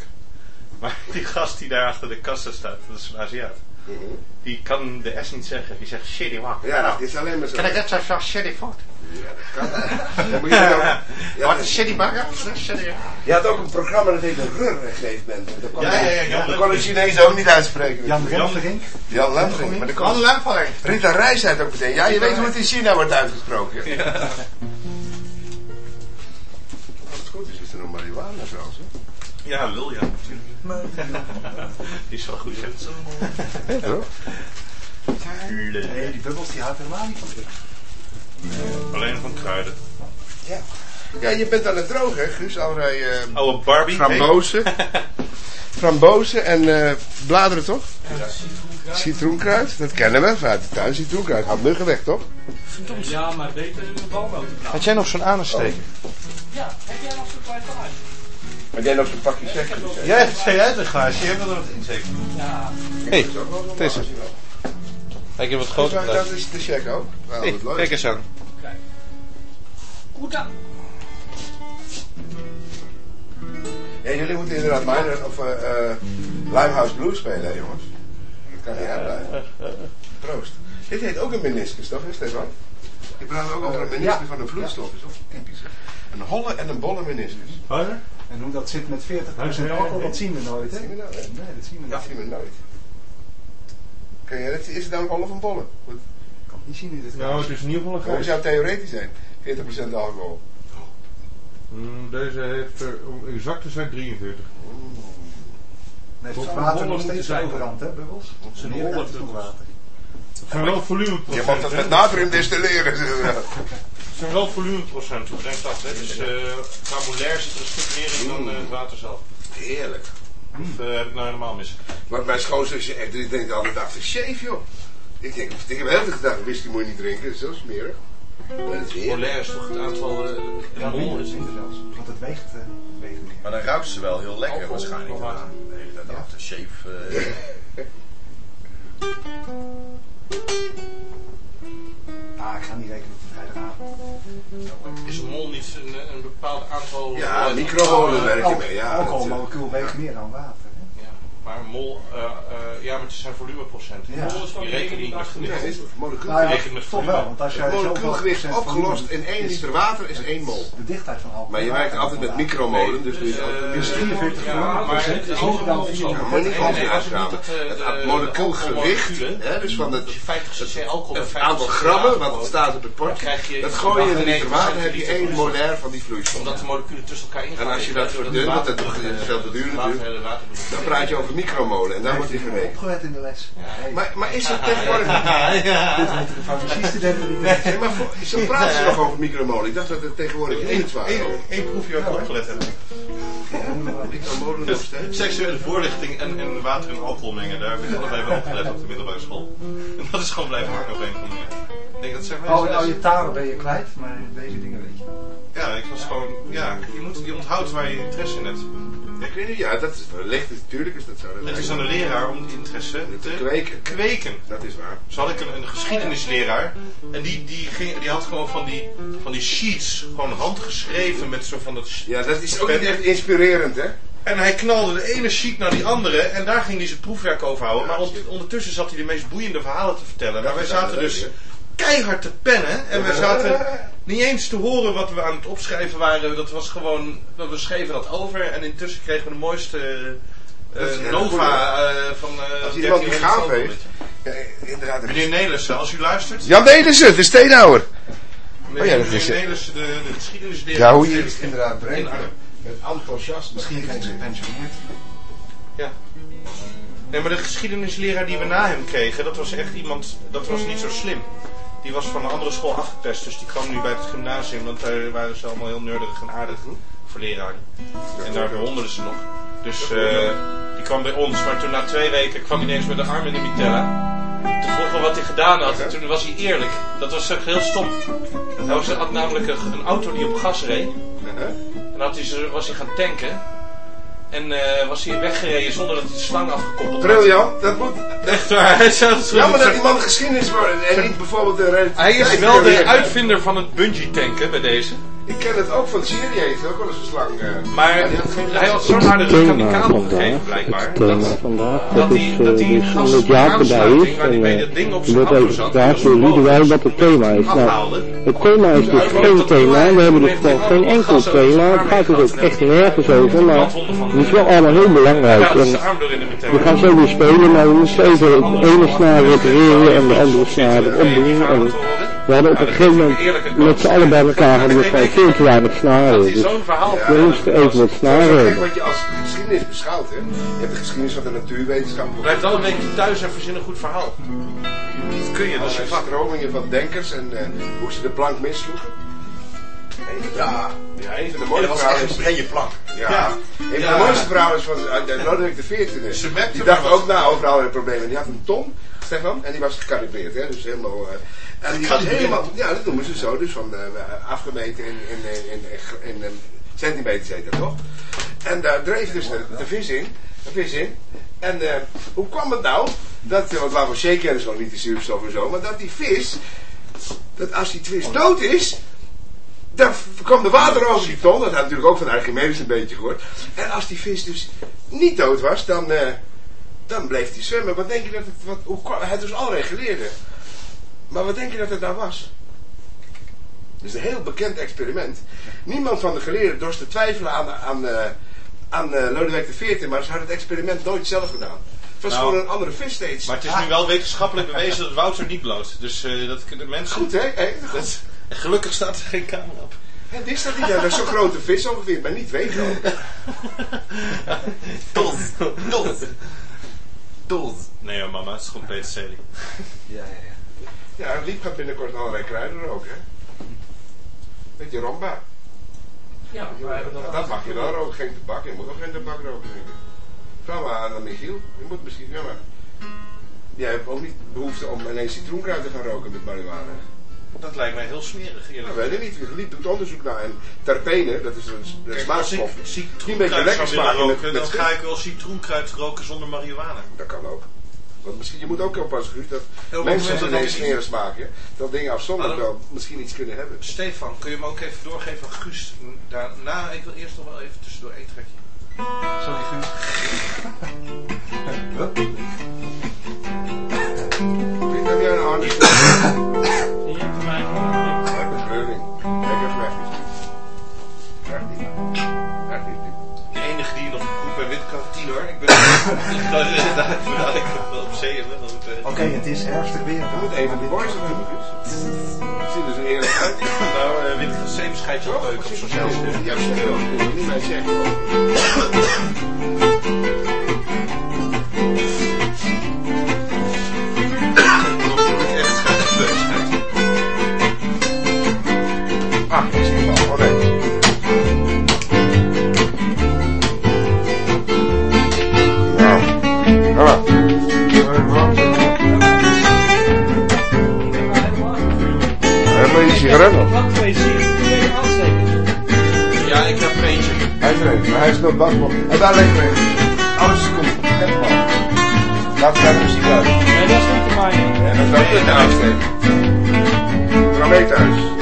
Maar die gast die daar achter de kassa staat, dat is een Aziat. Die kan de S niet zeggen. Die zegt Shitty Wok. ja, dat is alleen maar zo. Kan ik net zoals Shitty Food? Ja, dat kan. Moet je ja, Wat is Shitty. Je had ook een programma dat heette Rur op een gegeven moment. Dat kon, Ja, ja, ja, Jan dat kon een Chinees ook niet uitspreken. Jan Remferink. Jan. Maar dat. Jan Lemfeling. Rita Reis zei het ook meteen. Ja, je weet hoe het in China wordt uitgesproken. Als Ja, je bent aan het drogen, hè, Guus? Allerlei eh Oude Barbie. frambozen. frambozen en eh, bladeren, toch? Citroenkruid, dat kennen we vanuit de tuin. Citroenkruid houdt muggen weg, toch? Ja, maar beter in een walnotenbraad. Had jij nog zo'n aansteker? Ja, heb jij nog zo'n klein glaasje? Maar jij nog zo'n pakje? Ja, dat zei uit een glaasje. Je hebt er wat in zeker. Ja. Hé, het is. Ik heb wat groter Dat is de check ook. Wel, Hey, kijk eens aan. Goed dan. Ja, jullie moeten inderdaad Minor of eh eh, Limehouse Blues spelen, jongens. Dat kan niet uitblijven. Proost. Dit heet ook een meniscus, toch, hè, Stefan? Je praat ook over een meniscus van een vloeistof. is ook typisch. Een holle en een bolle meniscus. En hoe dat zit met 40% alcohol, dat zien we nooit, hè? Dat zien we nou, hè? Nee, dat zien we Dat niet. zien we nooit. Kan je, is het dan een holle of een bolle? Goed. Ik kan het niet zien nu dit Nou, het is in ieder geval een Hoe zou het theoretisch zijn? 40% alcohol. Mm, Deze heeft er, om exact te zijn, 43. Nee, het water nog moet steeds zijn? overhand, hè, bubbels? Uit het water. Het zijn wel volumeprocenten. Je mag dat met natrium destilleren. Het zijn wel volumeprocenten, bedenk dat. Hè. Dus eh molair zit er een stuk meer in dan eh, het water zelf. Heerlijk. Of eh, heb ik nou helemaal mis? Want mijn schoonzusje echt, die denkt altijd achter shave, joh. Ik denk, ik heb heel veel gedacht, whisky moet je niet drinken, dat is zo smerig. Dat is is toch het aantal eh Ja, is. minder zelfs. Want het weegt, eh, weegt meer. Maar dan ruikt ze wel heel lekker Alcohol, waarschijnlijk. of wat? daarna. De hele tijd aftershave. eh. Ah, ik ga niet rekenen op de vrijdagavond. Is een mol niet een, een bepaald aantal... Ja, eh, micromolen werk je Al- mee, ja. dat, eh, Alcoholmolecuul weegt meer dan water? Ja, maar mol, eh, eh, ja, maar het zijn volumeprocenten. Ja. Mol is van die rekening niet met gemiddeld. is het molecuul, Nou ja, toch wel, want als jij molecuulgewicht procent opgelost in 1 is liter water is 1 mol. De dichtheid van alcohol. Maar je werkt altijd met micromolen, dus je Dus 43 ja, volume maar procent het is is hoger dan allemaal 4 zo. Ja, maar niet over je het, eh, molecuulgewicht, dus van het, Als je 50 cc alcohol en het 50 aantal grammen, wat staat op het potje, krijg je dat gooi je in een liter 98% water, heb je liter 1 plus. molair van die vloeistof. Omdat de moleculen tussen elkaar ingaan. En als je dat verdunt, dat is veel te duur natuurlijk, dan praat je over micromolen en daar wordt die gerekend. opgelet in de les. Maar, maar is het tegenwoordig... dit weten de farmaciestudenten niet. Nee, maar voor, zo praten ze nog over micromolen. Ik dacht dat het tegenwoordig units waren. Eén proefje ook opgelet hebben. Micromolen nog steeds. Seksuele voorlichting en, en water en alcohol mengen, daar heb ik allebei wel opgelet op de middelbare school. En dat is gewoon blijven hangen op een of andere manier. Ik denk dat zijn Oh, nou, je talen ben je kwijt, maar deze dingen weet je. Ja, ik was gewoon... Ja, je, moet, je onthoudt waar je interesse in hebt. Ik weet niet, ja, dat is wellicht, natuurlijk is dat zo. Dat Het is aan de leraar om die interesse Te kweken. kweken. Dat is waar. Zo had ik een, een geschiedenisleraar. En die, die, ging, die had gewoon van die, van die sheets, gewoon handgeschreven met zo van dat... Ja, dat is ook niet echt inspirerend, hè? En hij knalde de ene sheet naar die andere en daar ging hij zijn proefwerk over houden. Maar ondertussen zat hij de meest boeiende verhalen te vertellen. Maar wij zaten dus keihard te pennen en wij zaten niet eens te horen wat we aan het opschrijven waren. Dat was gewoon, dat we schreven dat over en intussen kregen we de mooiste eh, heel Nova eh, van eh Als iemand die 1300 gaaf heeft. Ja, inderdaad. Meneer Nelissen, als u luistert. Jan Nelissen, de steenhouwer. Meneer, Oh ja, dat is. Nelissen, de, de geschiedenisleraar. Ja, hoe je het inderdaad brengt. Met enthousiasme. Misschien zijn ze gepensioneerd. Ja. Nee, maar de geschiedenisleraar die we na hem kregen, dat was echt iemand, dat was niet zo slim. Die was van een andere school afgepest. Dus die kwam nu bij het gymnasium, want daar waren ze allemaal heel nerdig en aardig voor leraren. En daar bewonderden ze nog. Dus eh, die kwam bij ons, maar toen na twee weken kwam hij ineens met een arm in de mitella. Toen vroegen we wat hij gedaan had en toen was hij eerlijk. Dat was ook heel stom. Hij had namelijk een, een auto die op gas reed. En had hij, was hij gaan tanken. En eh, was hij weggereden zonder dat hij de slang afgekoppeld had. Briljant, dat moet... Echt waar, hij zelfs Jammer dat die man geschiedenis wordt en niet bijvoorbeeld de. Hij is wel de uitvinder van het bungee tanken bij deze. Ik ken het ook van Syrië, heeft ook wel eens een slang. eh. Maar Ja, die had geen- hij had zo'n harde aan die kabel gegeven blijkbaar. het thema Dat, vandaag, dat dat die- is dat eh, die dus gast omdat Jaap erbij is. die En bij eh, dat ding op er zijn zat, gevraagd die door Liedewijn wat het thema is. Nou, het thema is dus geen thema, we hebben dus gewoon geen enkel thema. Het gaat dus ook echt nergens over, maar het is wel allemaal heel belangrijk. Dat En we gaan zo weer spelen, maar we moeten even de ene snaar repareren en de andere snaar opdoen. En we hadden op een gegeven moment met z'n allen bij elkaar hadden we gewoon veel te weinig snaren. Dus Zo'n verhaal. we moesten even wat snaren hebben. wat je als geschiedenis beschouwt, hè. Je hebt de geschiedenis van de natuurwetenschap. Blijf dan een beetje thuis en verzin een goed verhaal. Dat kun je, dat is je stromingen van denkers en eh, hoe ze de plank missloegen. Ja, ja, een van de mooiste verhalen echt is... een plank. Ja, Ja. een van de mooiste verhalen is van Lodewijk XIV. Ze merkte Die dacht ook na over allerlei problemen. Die had een ton, Stefan, en die was gekalibreerd, hè, dus helemaal... eh, en die was helemaal, ja, dat noemen ze zo, dus van eh, afgemeten in, in, in, in, centimeters heet dat toch? En daar dreef dus de, de vis in, de vis in. En eh, hoe kwam het nou, dat, eh, want Lavoisier kennen ze nog niet de zuurstof en zo, maar dat die vis, dat als die vis dood is, dan v- kwam de water over die ton. Dat had natuurlijk ook van Archimedes een beetje gehoord. En als die vis dus niet dood was, dan, eh, dan bleef hij zwemmen. Wat denk je dat het... Wat, hoe, hij dus al reguleerde. Maar wat denk je dat het nou was? Het is een heel bekend experiment. Niemand van de geleerden dorst te twijfelen aan, aan, eh, aan eh, Lodewijk XIV, maar ze hadden het experiment nooit zelf gedaan. Het was Nou, gewoon een andere vis steeds. Maar het is nu wel wetenschappelijk bewezen dat Wouter niet bloot. Dus dat kunnen mensen... Goed, hè? Hey, goed. Dat- en gelukkig staat er geen camera op. En wist dat niet? Ja, dat is zo'n grote vis ongeveer, maar niet weten ook. Dos. Dos. Nee hoor, mama, het is gewoon. Ja, ja, ja. Ja, en Liep gaat binnenkort allerlei kruiden roken, hè? Beetje romba. Ja, Ja, dat mag je wel roken, geen tabak. Je moet ook geen tabak roken, denk ik. Vraag maar aan Michiel. Je moet misschien, ja maar... Jij hebt ook niet behoefte om ineens citroenkruid te gaan roken met marihuana. Dat lijkt mij heel smerig, eerlijk. weet ik niet. Liep doet onderzoek naar. En terpenen, dat is een, een Kijk, als ik smaakstof. Die een beetje citroenkruid lekker zou willen smaken met, roken, met dan schil. ga ik wel citroenkruid roken zonder marihuana. Dat kan ook. Want misschien, je moet ook oppassen, Guus, dat Heel mensen veel ineens smeren smaken. Dat dingen afzonderlijk wel misschien iets kunnen hebben. Stefan, kun je hem ook even doorgeven aan Guus? Daarna, ik wil eerst nog wel even tussendoor één trekje. Sorry, Guus. dat is voordat ik op zee eh, Oké, het is herfstig weer. Je moet even die boys hebben, Guus. Ziet er zo eerlijk uit. nou, wit zeep scheidt je al leuk op zo'n zelf. Ja. Dat niet mij zeggen. Wat twee aansteken. Ja, ik heb eentje. Hij is er een, maar hij speelt basketbal. En daar ligt er een. Alles komt. Net. Laat daar de muziek uit. Nee, dat is niet voor mij. En dan zou je het aansteken. Ga mee thuis.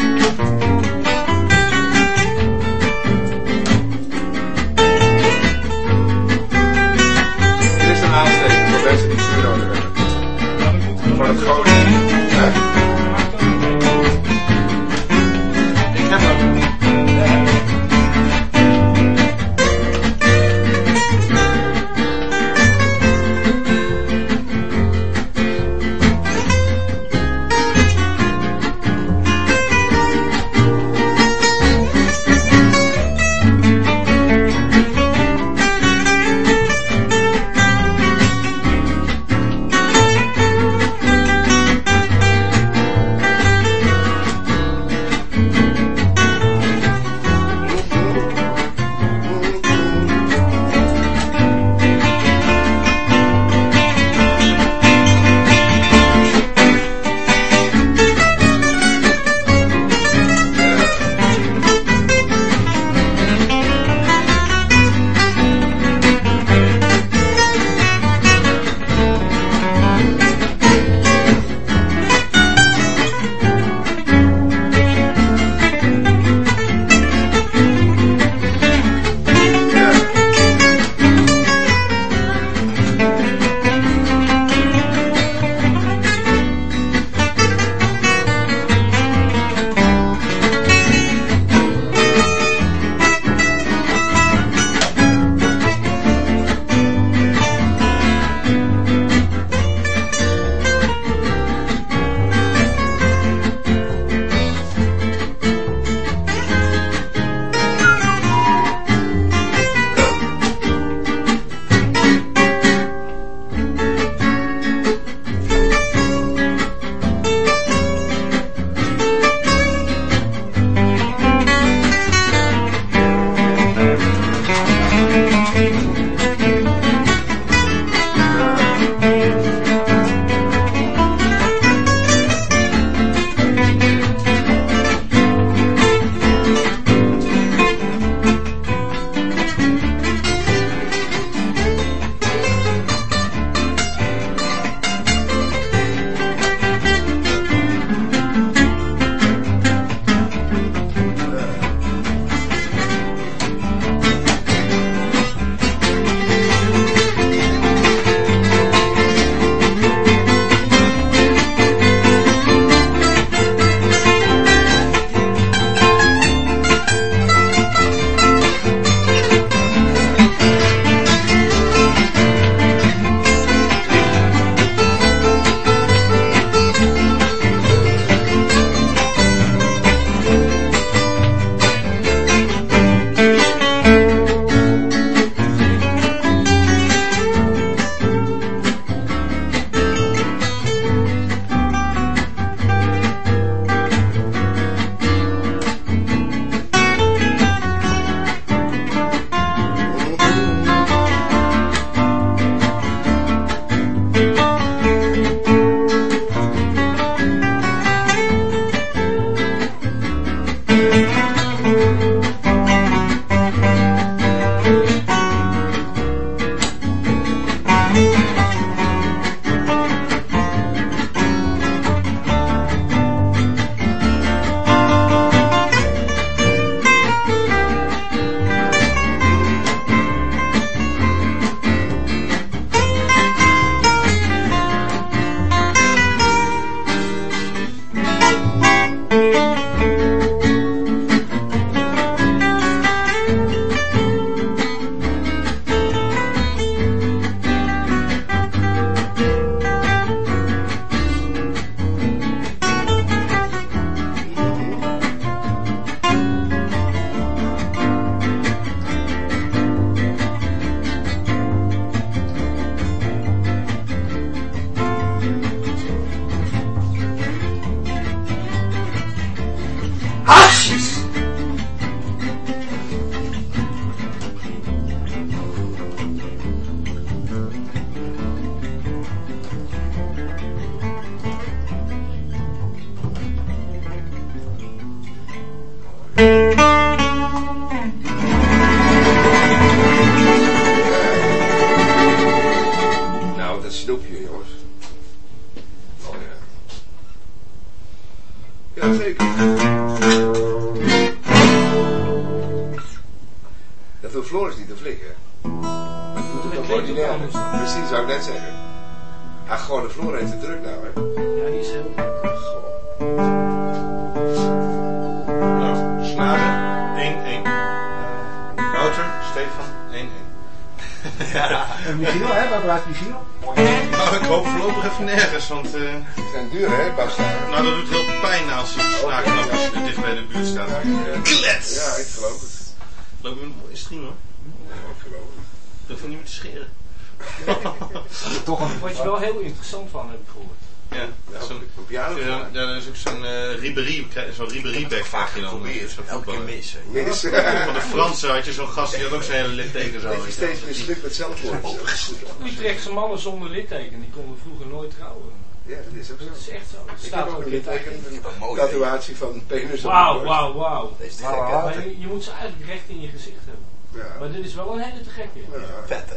Je zo'n gast die had ook zijn hele litteken zo. Dat je steeds mislukt met zelfmoord. Utrechtse mannen zonder litteken, die konden vroeger nooit trouwen. Ja, dat is ook zo. Dat is echt zo. Staat ook een litteken, een tatoeatie van penis op Wauw, wauw, wauw. Je, moet ze eigenlijk recht in je gezicht hebben. Ja. Maar dit is wel een hele te gekke. Ja. Vet, hè?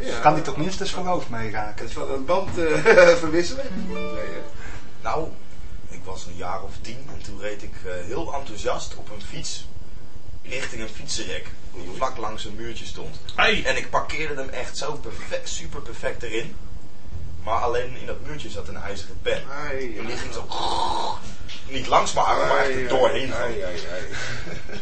Ja. Kan die toch minstens van hoofd meegaan? Het is van een band eh, verwisselen? Nee? Nou, ik was een jaar of tien en toen reed ik eh, heel enthousiast op een fiets richting een fietsenrek die vlak langs een muurtje stond. Hey. En ik parkeerde hem echt zo perfect, super perfect erin. Maar alleen in dat muurtje zat een ijzeren pen. En die ging zo niet langs mijn arm, maar echt er doorheen. Ai, ai, ai.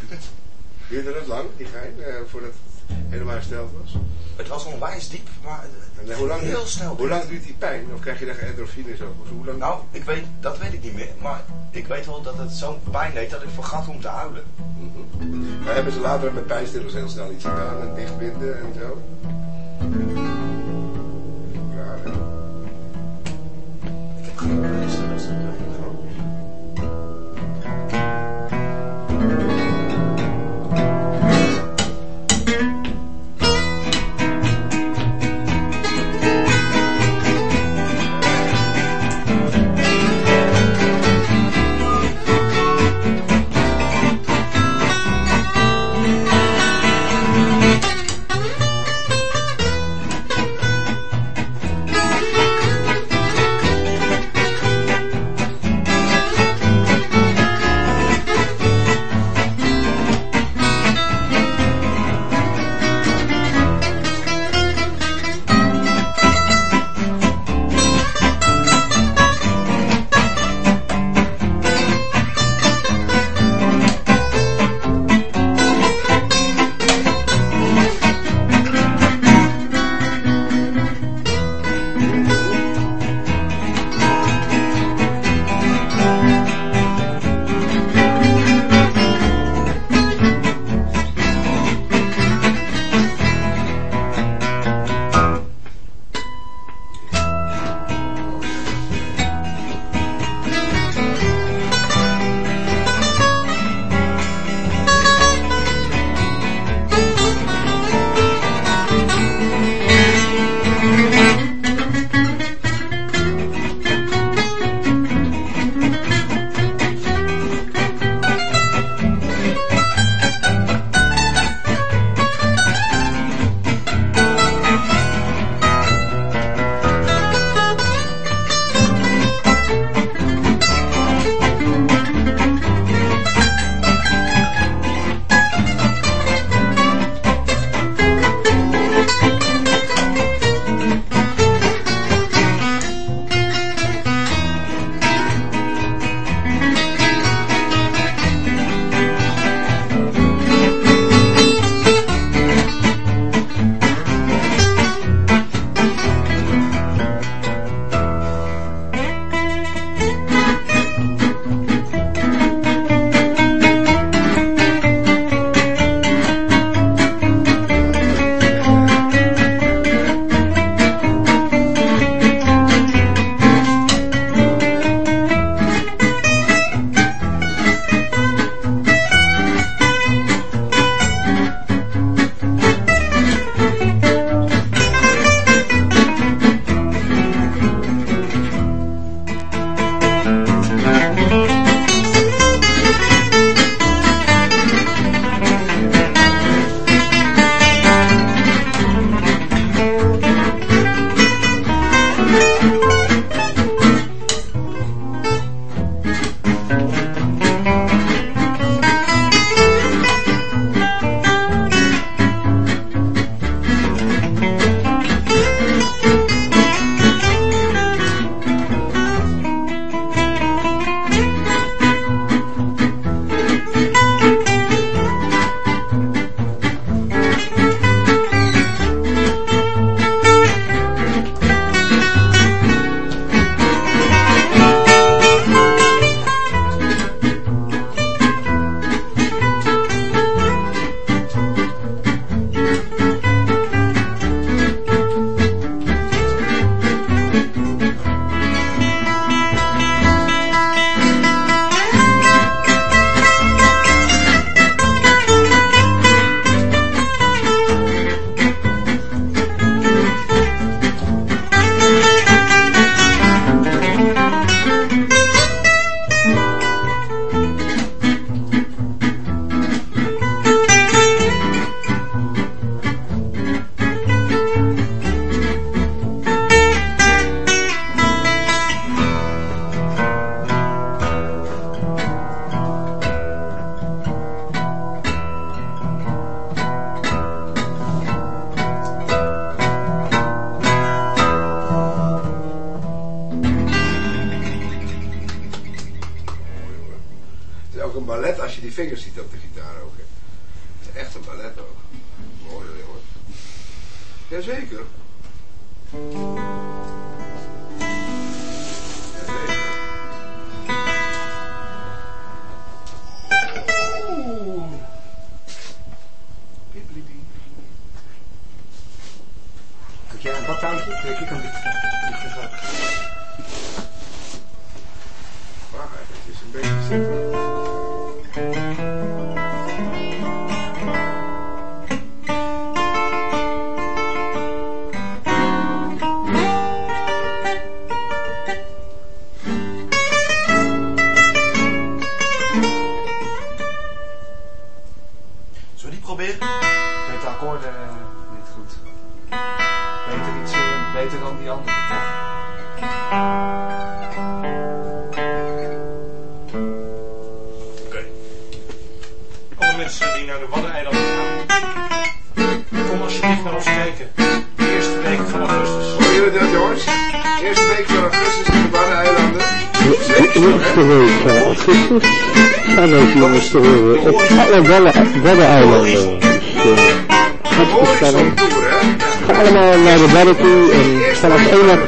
Duurde dat lang, die gein, eh, voordat het helemaal hersteld was? Het was onwijs diep, maar het En hoe lang, heel snel. Hoe lang duurt die pijn? Of krijg je daar endorfine zo? Hoe lang? Nou, ik weet, dat weet ik niet meer, maar ik weet wel dat het zo'n pijn deed dat ik vergat om te huilen. Maar hebben ze later met pijnstillers heel snel iets gedaan en dichtbinden en zo?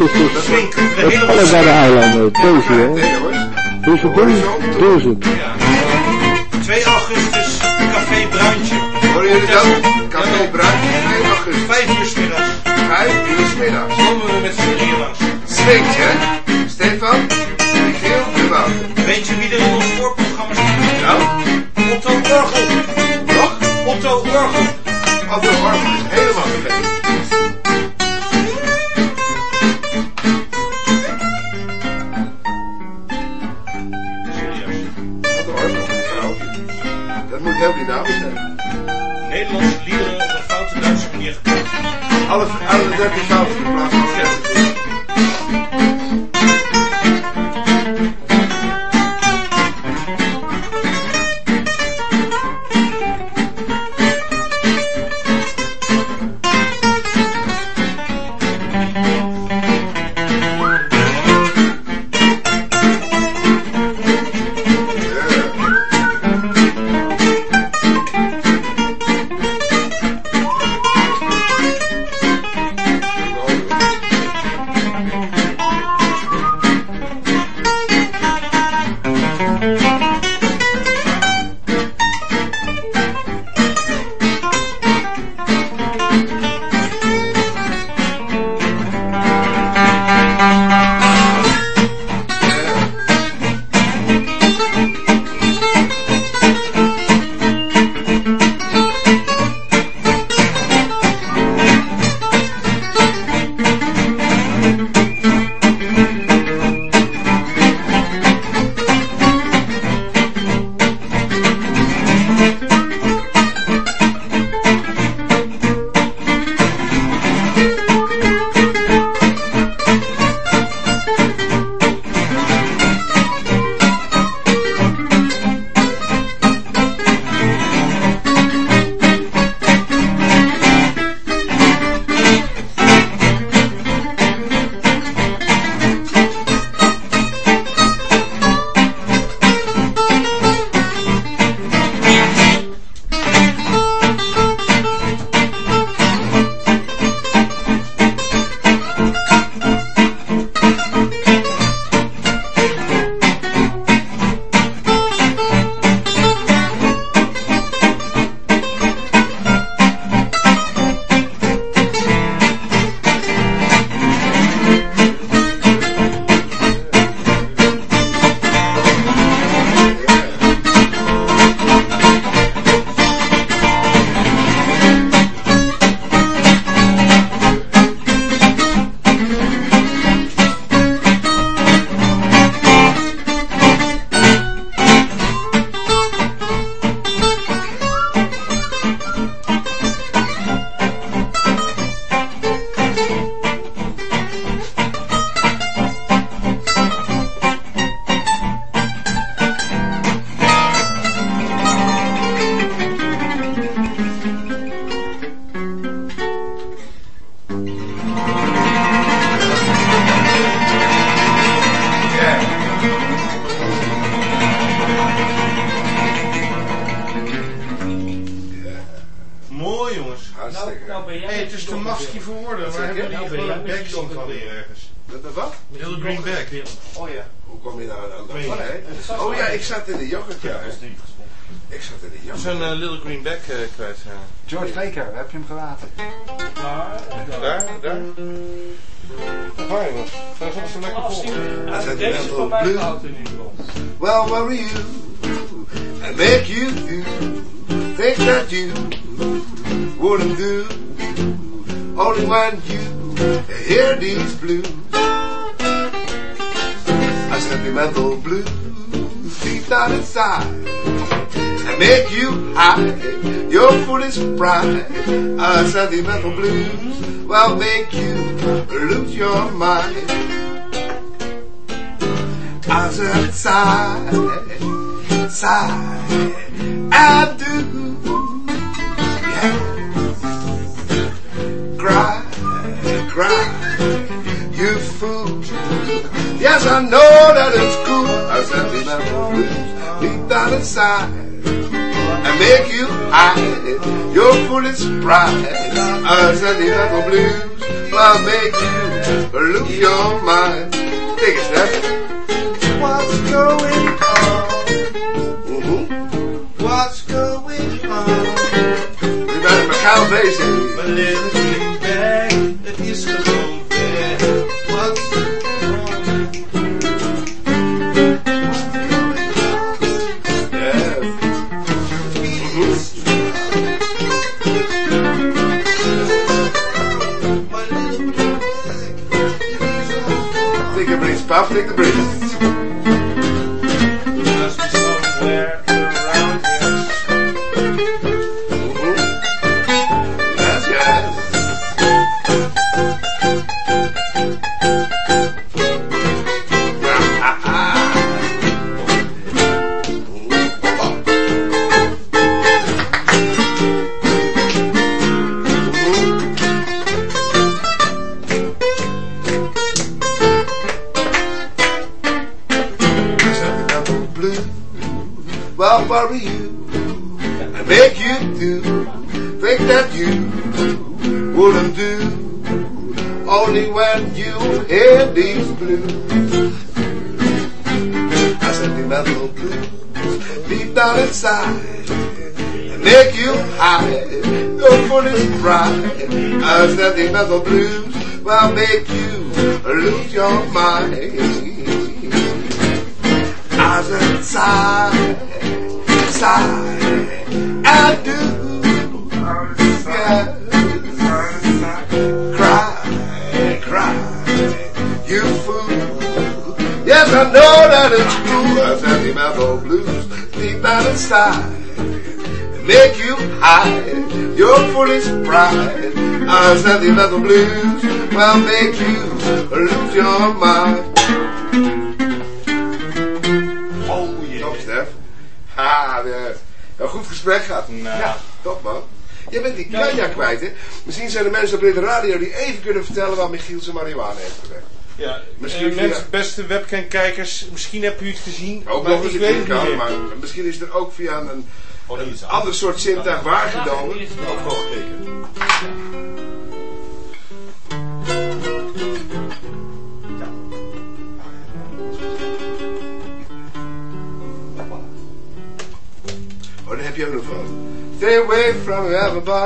dat is. Dat bij de eilanden, Teuzen, hè? Dus Baker, heb je hem gelaten? Daar, daar. Waar jongens? Daar zat ze lekker vol. Deze "Mental van mij blue." houdt in ieder geval. Well, worry you foolish pride. A sentimental blues will make you lose your mind. Will make you lose your mind. I'll take the bridge. Metal blues will make you lose your mind. Oh, Top, Stef. Ha, de, een goed gesprek gehad. Ja, top man. Jij bent die kanja kwijt, hè? Misschien zijn er mensen op de radio die even kunnen vertellen waar Michiel zijn marihuana heeft gewerkt. Ja, Misschien misschien via- mensen, beste webcam-kijkers, misschien heb u het gezien. Ook nog kan, maar misschien is er ook via een, een ander soort zintuig waargenomen. Overal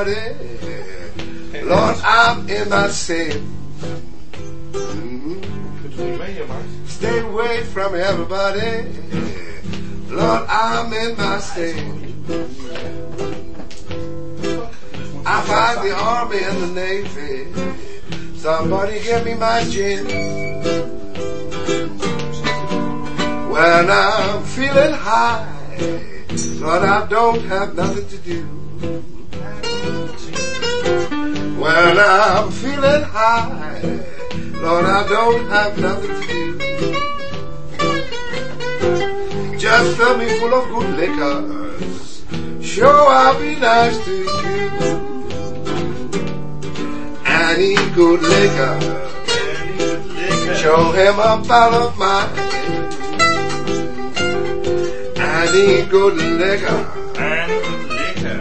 Lord, I'm in my sin. Stay away from everybody. Lord, I'm in my sin. I find the army and the navy. Somebody give me my gin. When I'm feeling high, Lord, I don't have nothing to do. When I'm feeling high, Lord, I don't have nothing to do. Just fill me full of good liquors. Sure, I'll be nice to you. I need good liquor. Show him a bottle of mine. I need good liquor.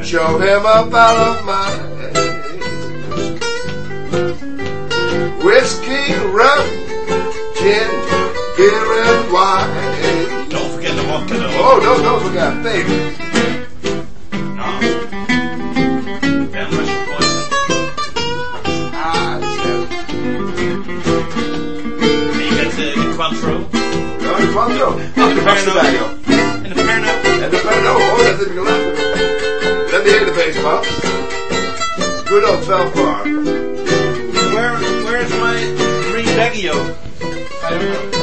Show him a bottle of mine. Rum, gin, beer and wine. Don't forget the vodka though. Oh, no, don't forget, baby. No. And poison. Ah. And you get the, the. No, the. Oh, the. And the Pernod. En de Pernod, oh, dat heb ik gelaten. Let me hear the bass, pops. Good old 12 Maquillo.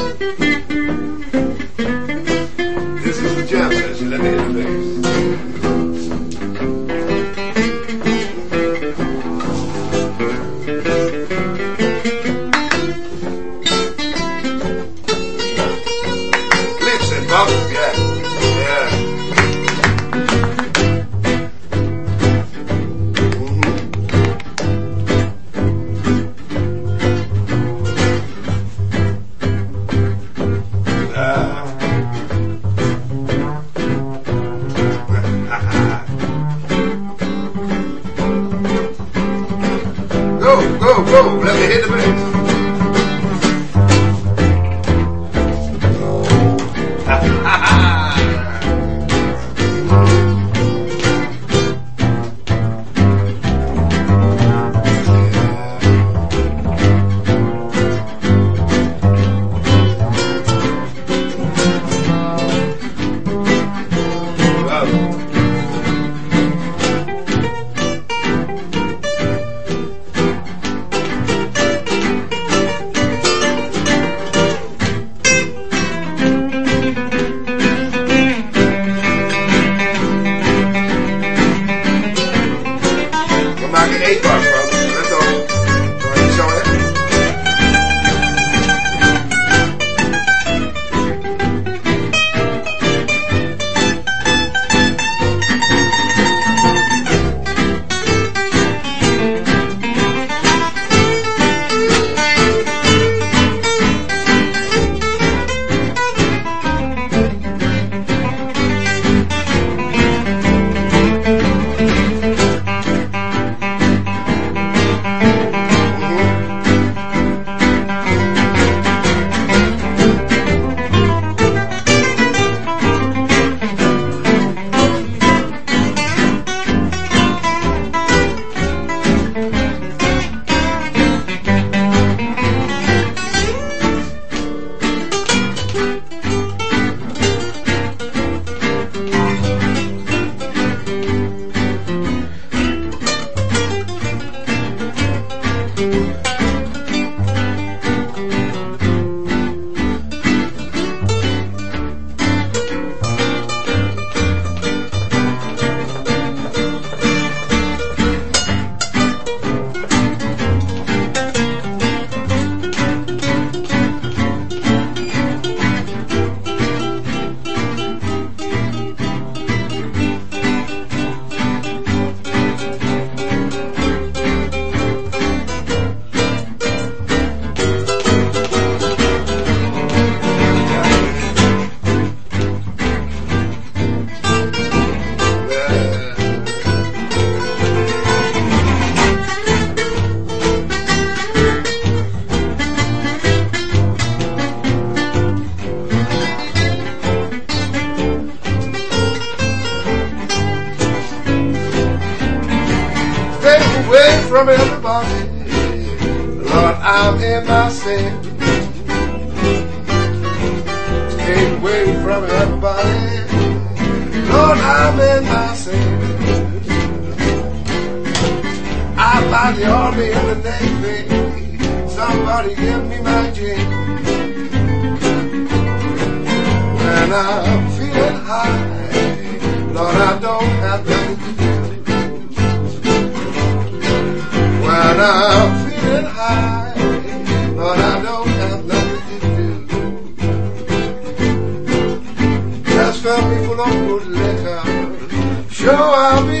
The navy. Somebody give me my gin. When I'm feeling high, Lord, I don't have nothing to do. When I'm feeling high, but I don't have nothing to do. Just fill me full of good liquor. Sure, I'll be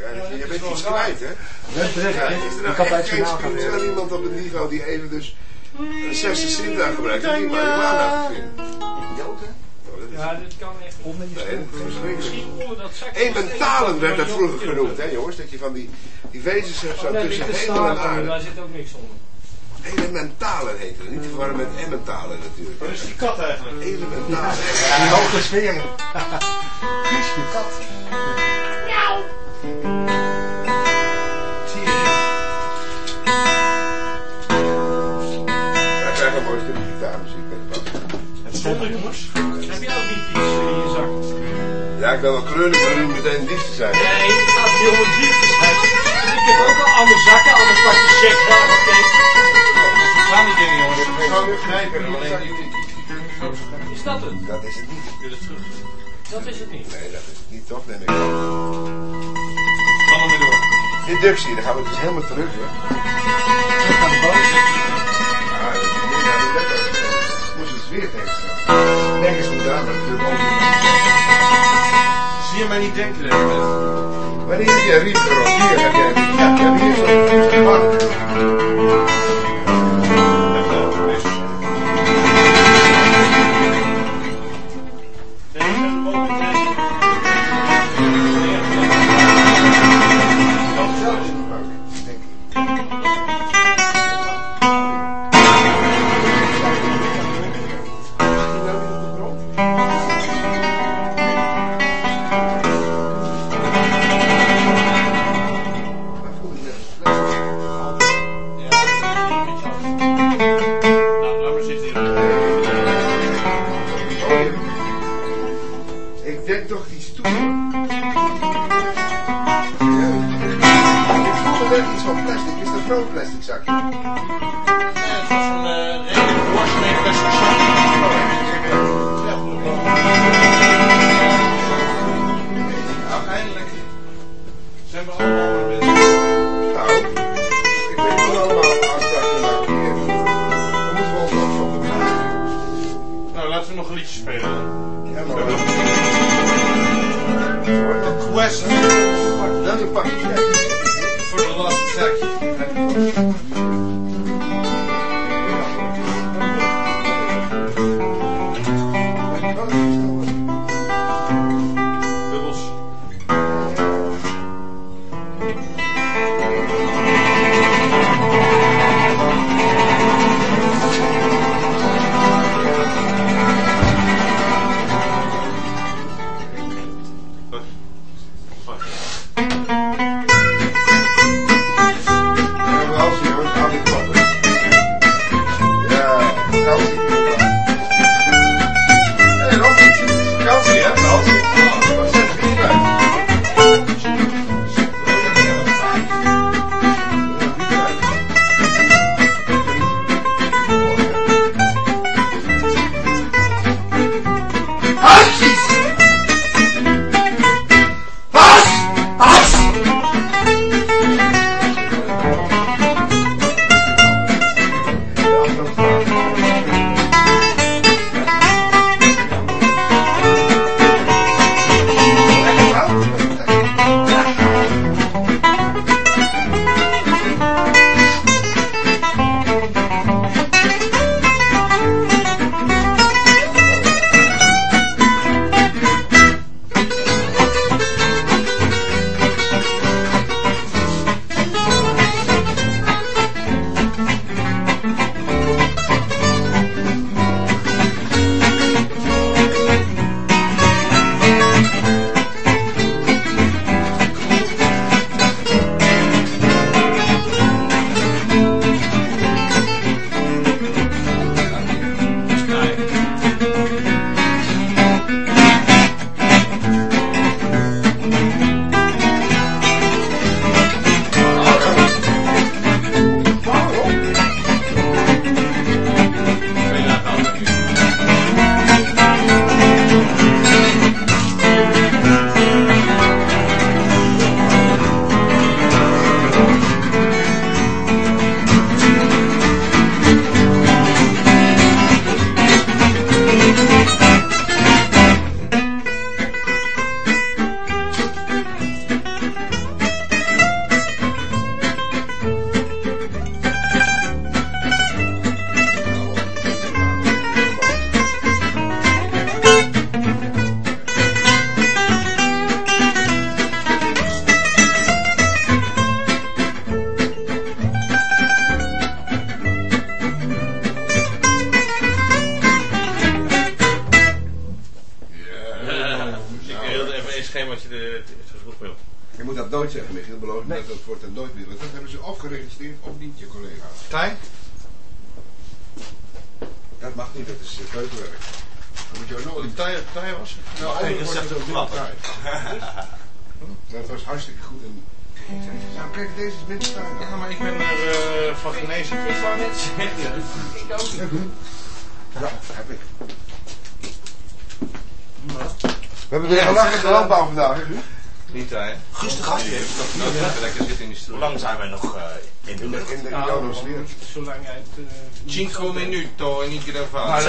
Ja, je bent iets kwijt, hè? Net terug, hè? Is er Ik nou echt geen iemand op het niveau die even dus een zesde zintuig gebruikt en die marihuana vindt? Idioot, hè? Oh, dat is- Ja, dit kan echt niet. Onder dat zakje. Ementalen werd dat vroeger genoemd, hè jongens? Dat je van die, die wezens hebt zo Oh, nee, tussen hemel en aarde. daar zit ook niks onder. Elementalen heten het, niet te verwarren met emmentalen natuurlijk. Wat is die kat eigenlijk? Elementalen. Die hoge sfeer. Je kat. Ja, ik ben wel kleurig, maar niet meteen dief te zijn. Nee, het gaat niet om het te zijn. Ik heb ook al alle zakken, alle pakjes check. Ja, oké. Gaan die dingen jongens. Ik ga nu grijpen, alleen die... Is dat het? Dat is het niet. Wil het terug? Dat is het niet. Nee, dat is het niet, toch? Ik Deductie, dan gaan we dus helemaal terug, hè? De. Ja, dat is ook. Moest het weer tegenstaan. Nergens natuurlijk ook niet. Zie je mij niet denken, hè? Wanneer heb jij riep erop? Hier heb jij. Ja, hier groot plastic zakje? Ja, het was een redelijk doorsnee plastic zak. Ja, goed. Nou, eindelijk zijn we allemaal met... Nou, ik weet niet allemaal afspraken maken hier. Dan moeten we ons ook zo bedragen. Nou, laten we nog een liedje spelen. Ja, maar The Quest Dan een pakje. for the Lost Attack. Amen.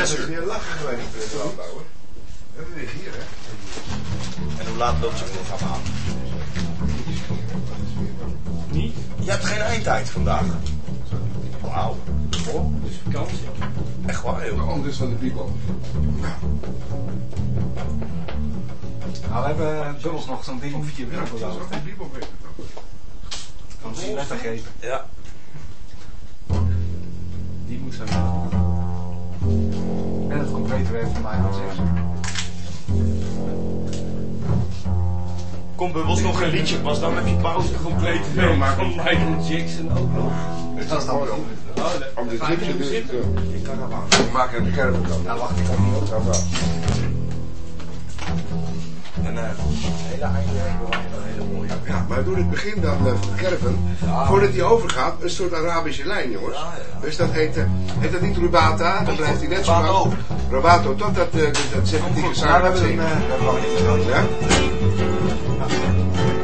Zes is uur. weer lachen geweest in de. We hebben weer hier, hè? En hoe laat loopt je programma aan? Niet? Je hebt geen eindtijd vandaag. Wauw. Oh, dus vakantie. Echt waar, joh. anders van de people. Nou, we hebben dubbels nog zo'n ding om vier Ja, minuten dat is beloofd. een people weg. Van vergeten. Ja. Die moet zijn. En het complete werk van mij aan zes. Kom Bubbels nog een liedje, pas dan heb je pauze compleet. Nee, maar van Michael Jackson ook nog. Dat is dan mooi om. Oh, de ik even dus. Ik kan er wel. We maken een kerk dan. Nou, wacht, ik kan niet op. En eh, hele eindwerk, een hele mooie. Ja, maar doe het begin dan uh, kerven. Voordat hij overgaat, een soort Arabische lijn, jongens. Ja, ja. Dus dat heet, eh, heet dat niet Rubata, dan blijft hij net zo Rubato. lang. Rubato, totdat uh, dat, dat zegt die Ja, we samen hebben eh, we een Ja?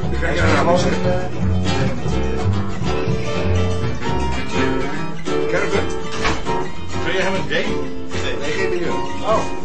Dan krijg je Arabisch, hè? Kerven? Kun je hem een date? Nee, geen miljoen. Oh.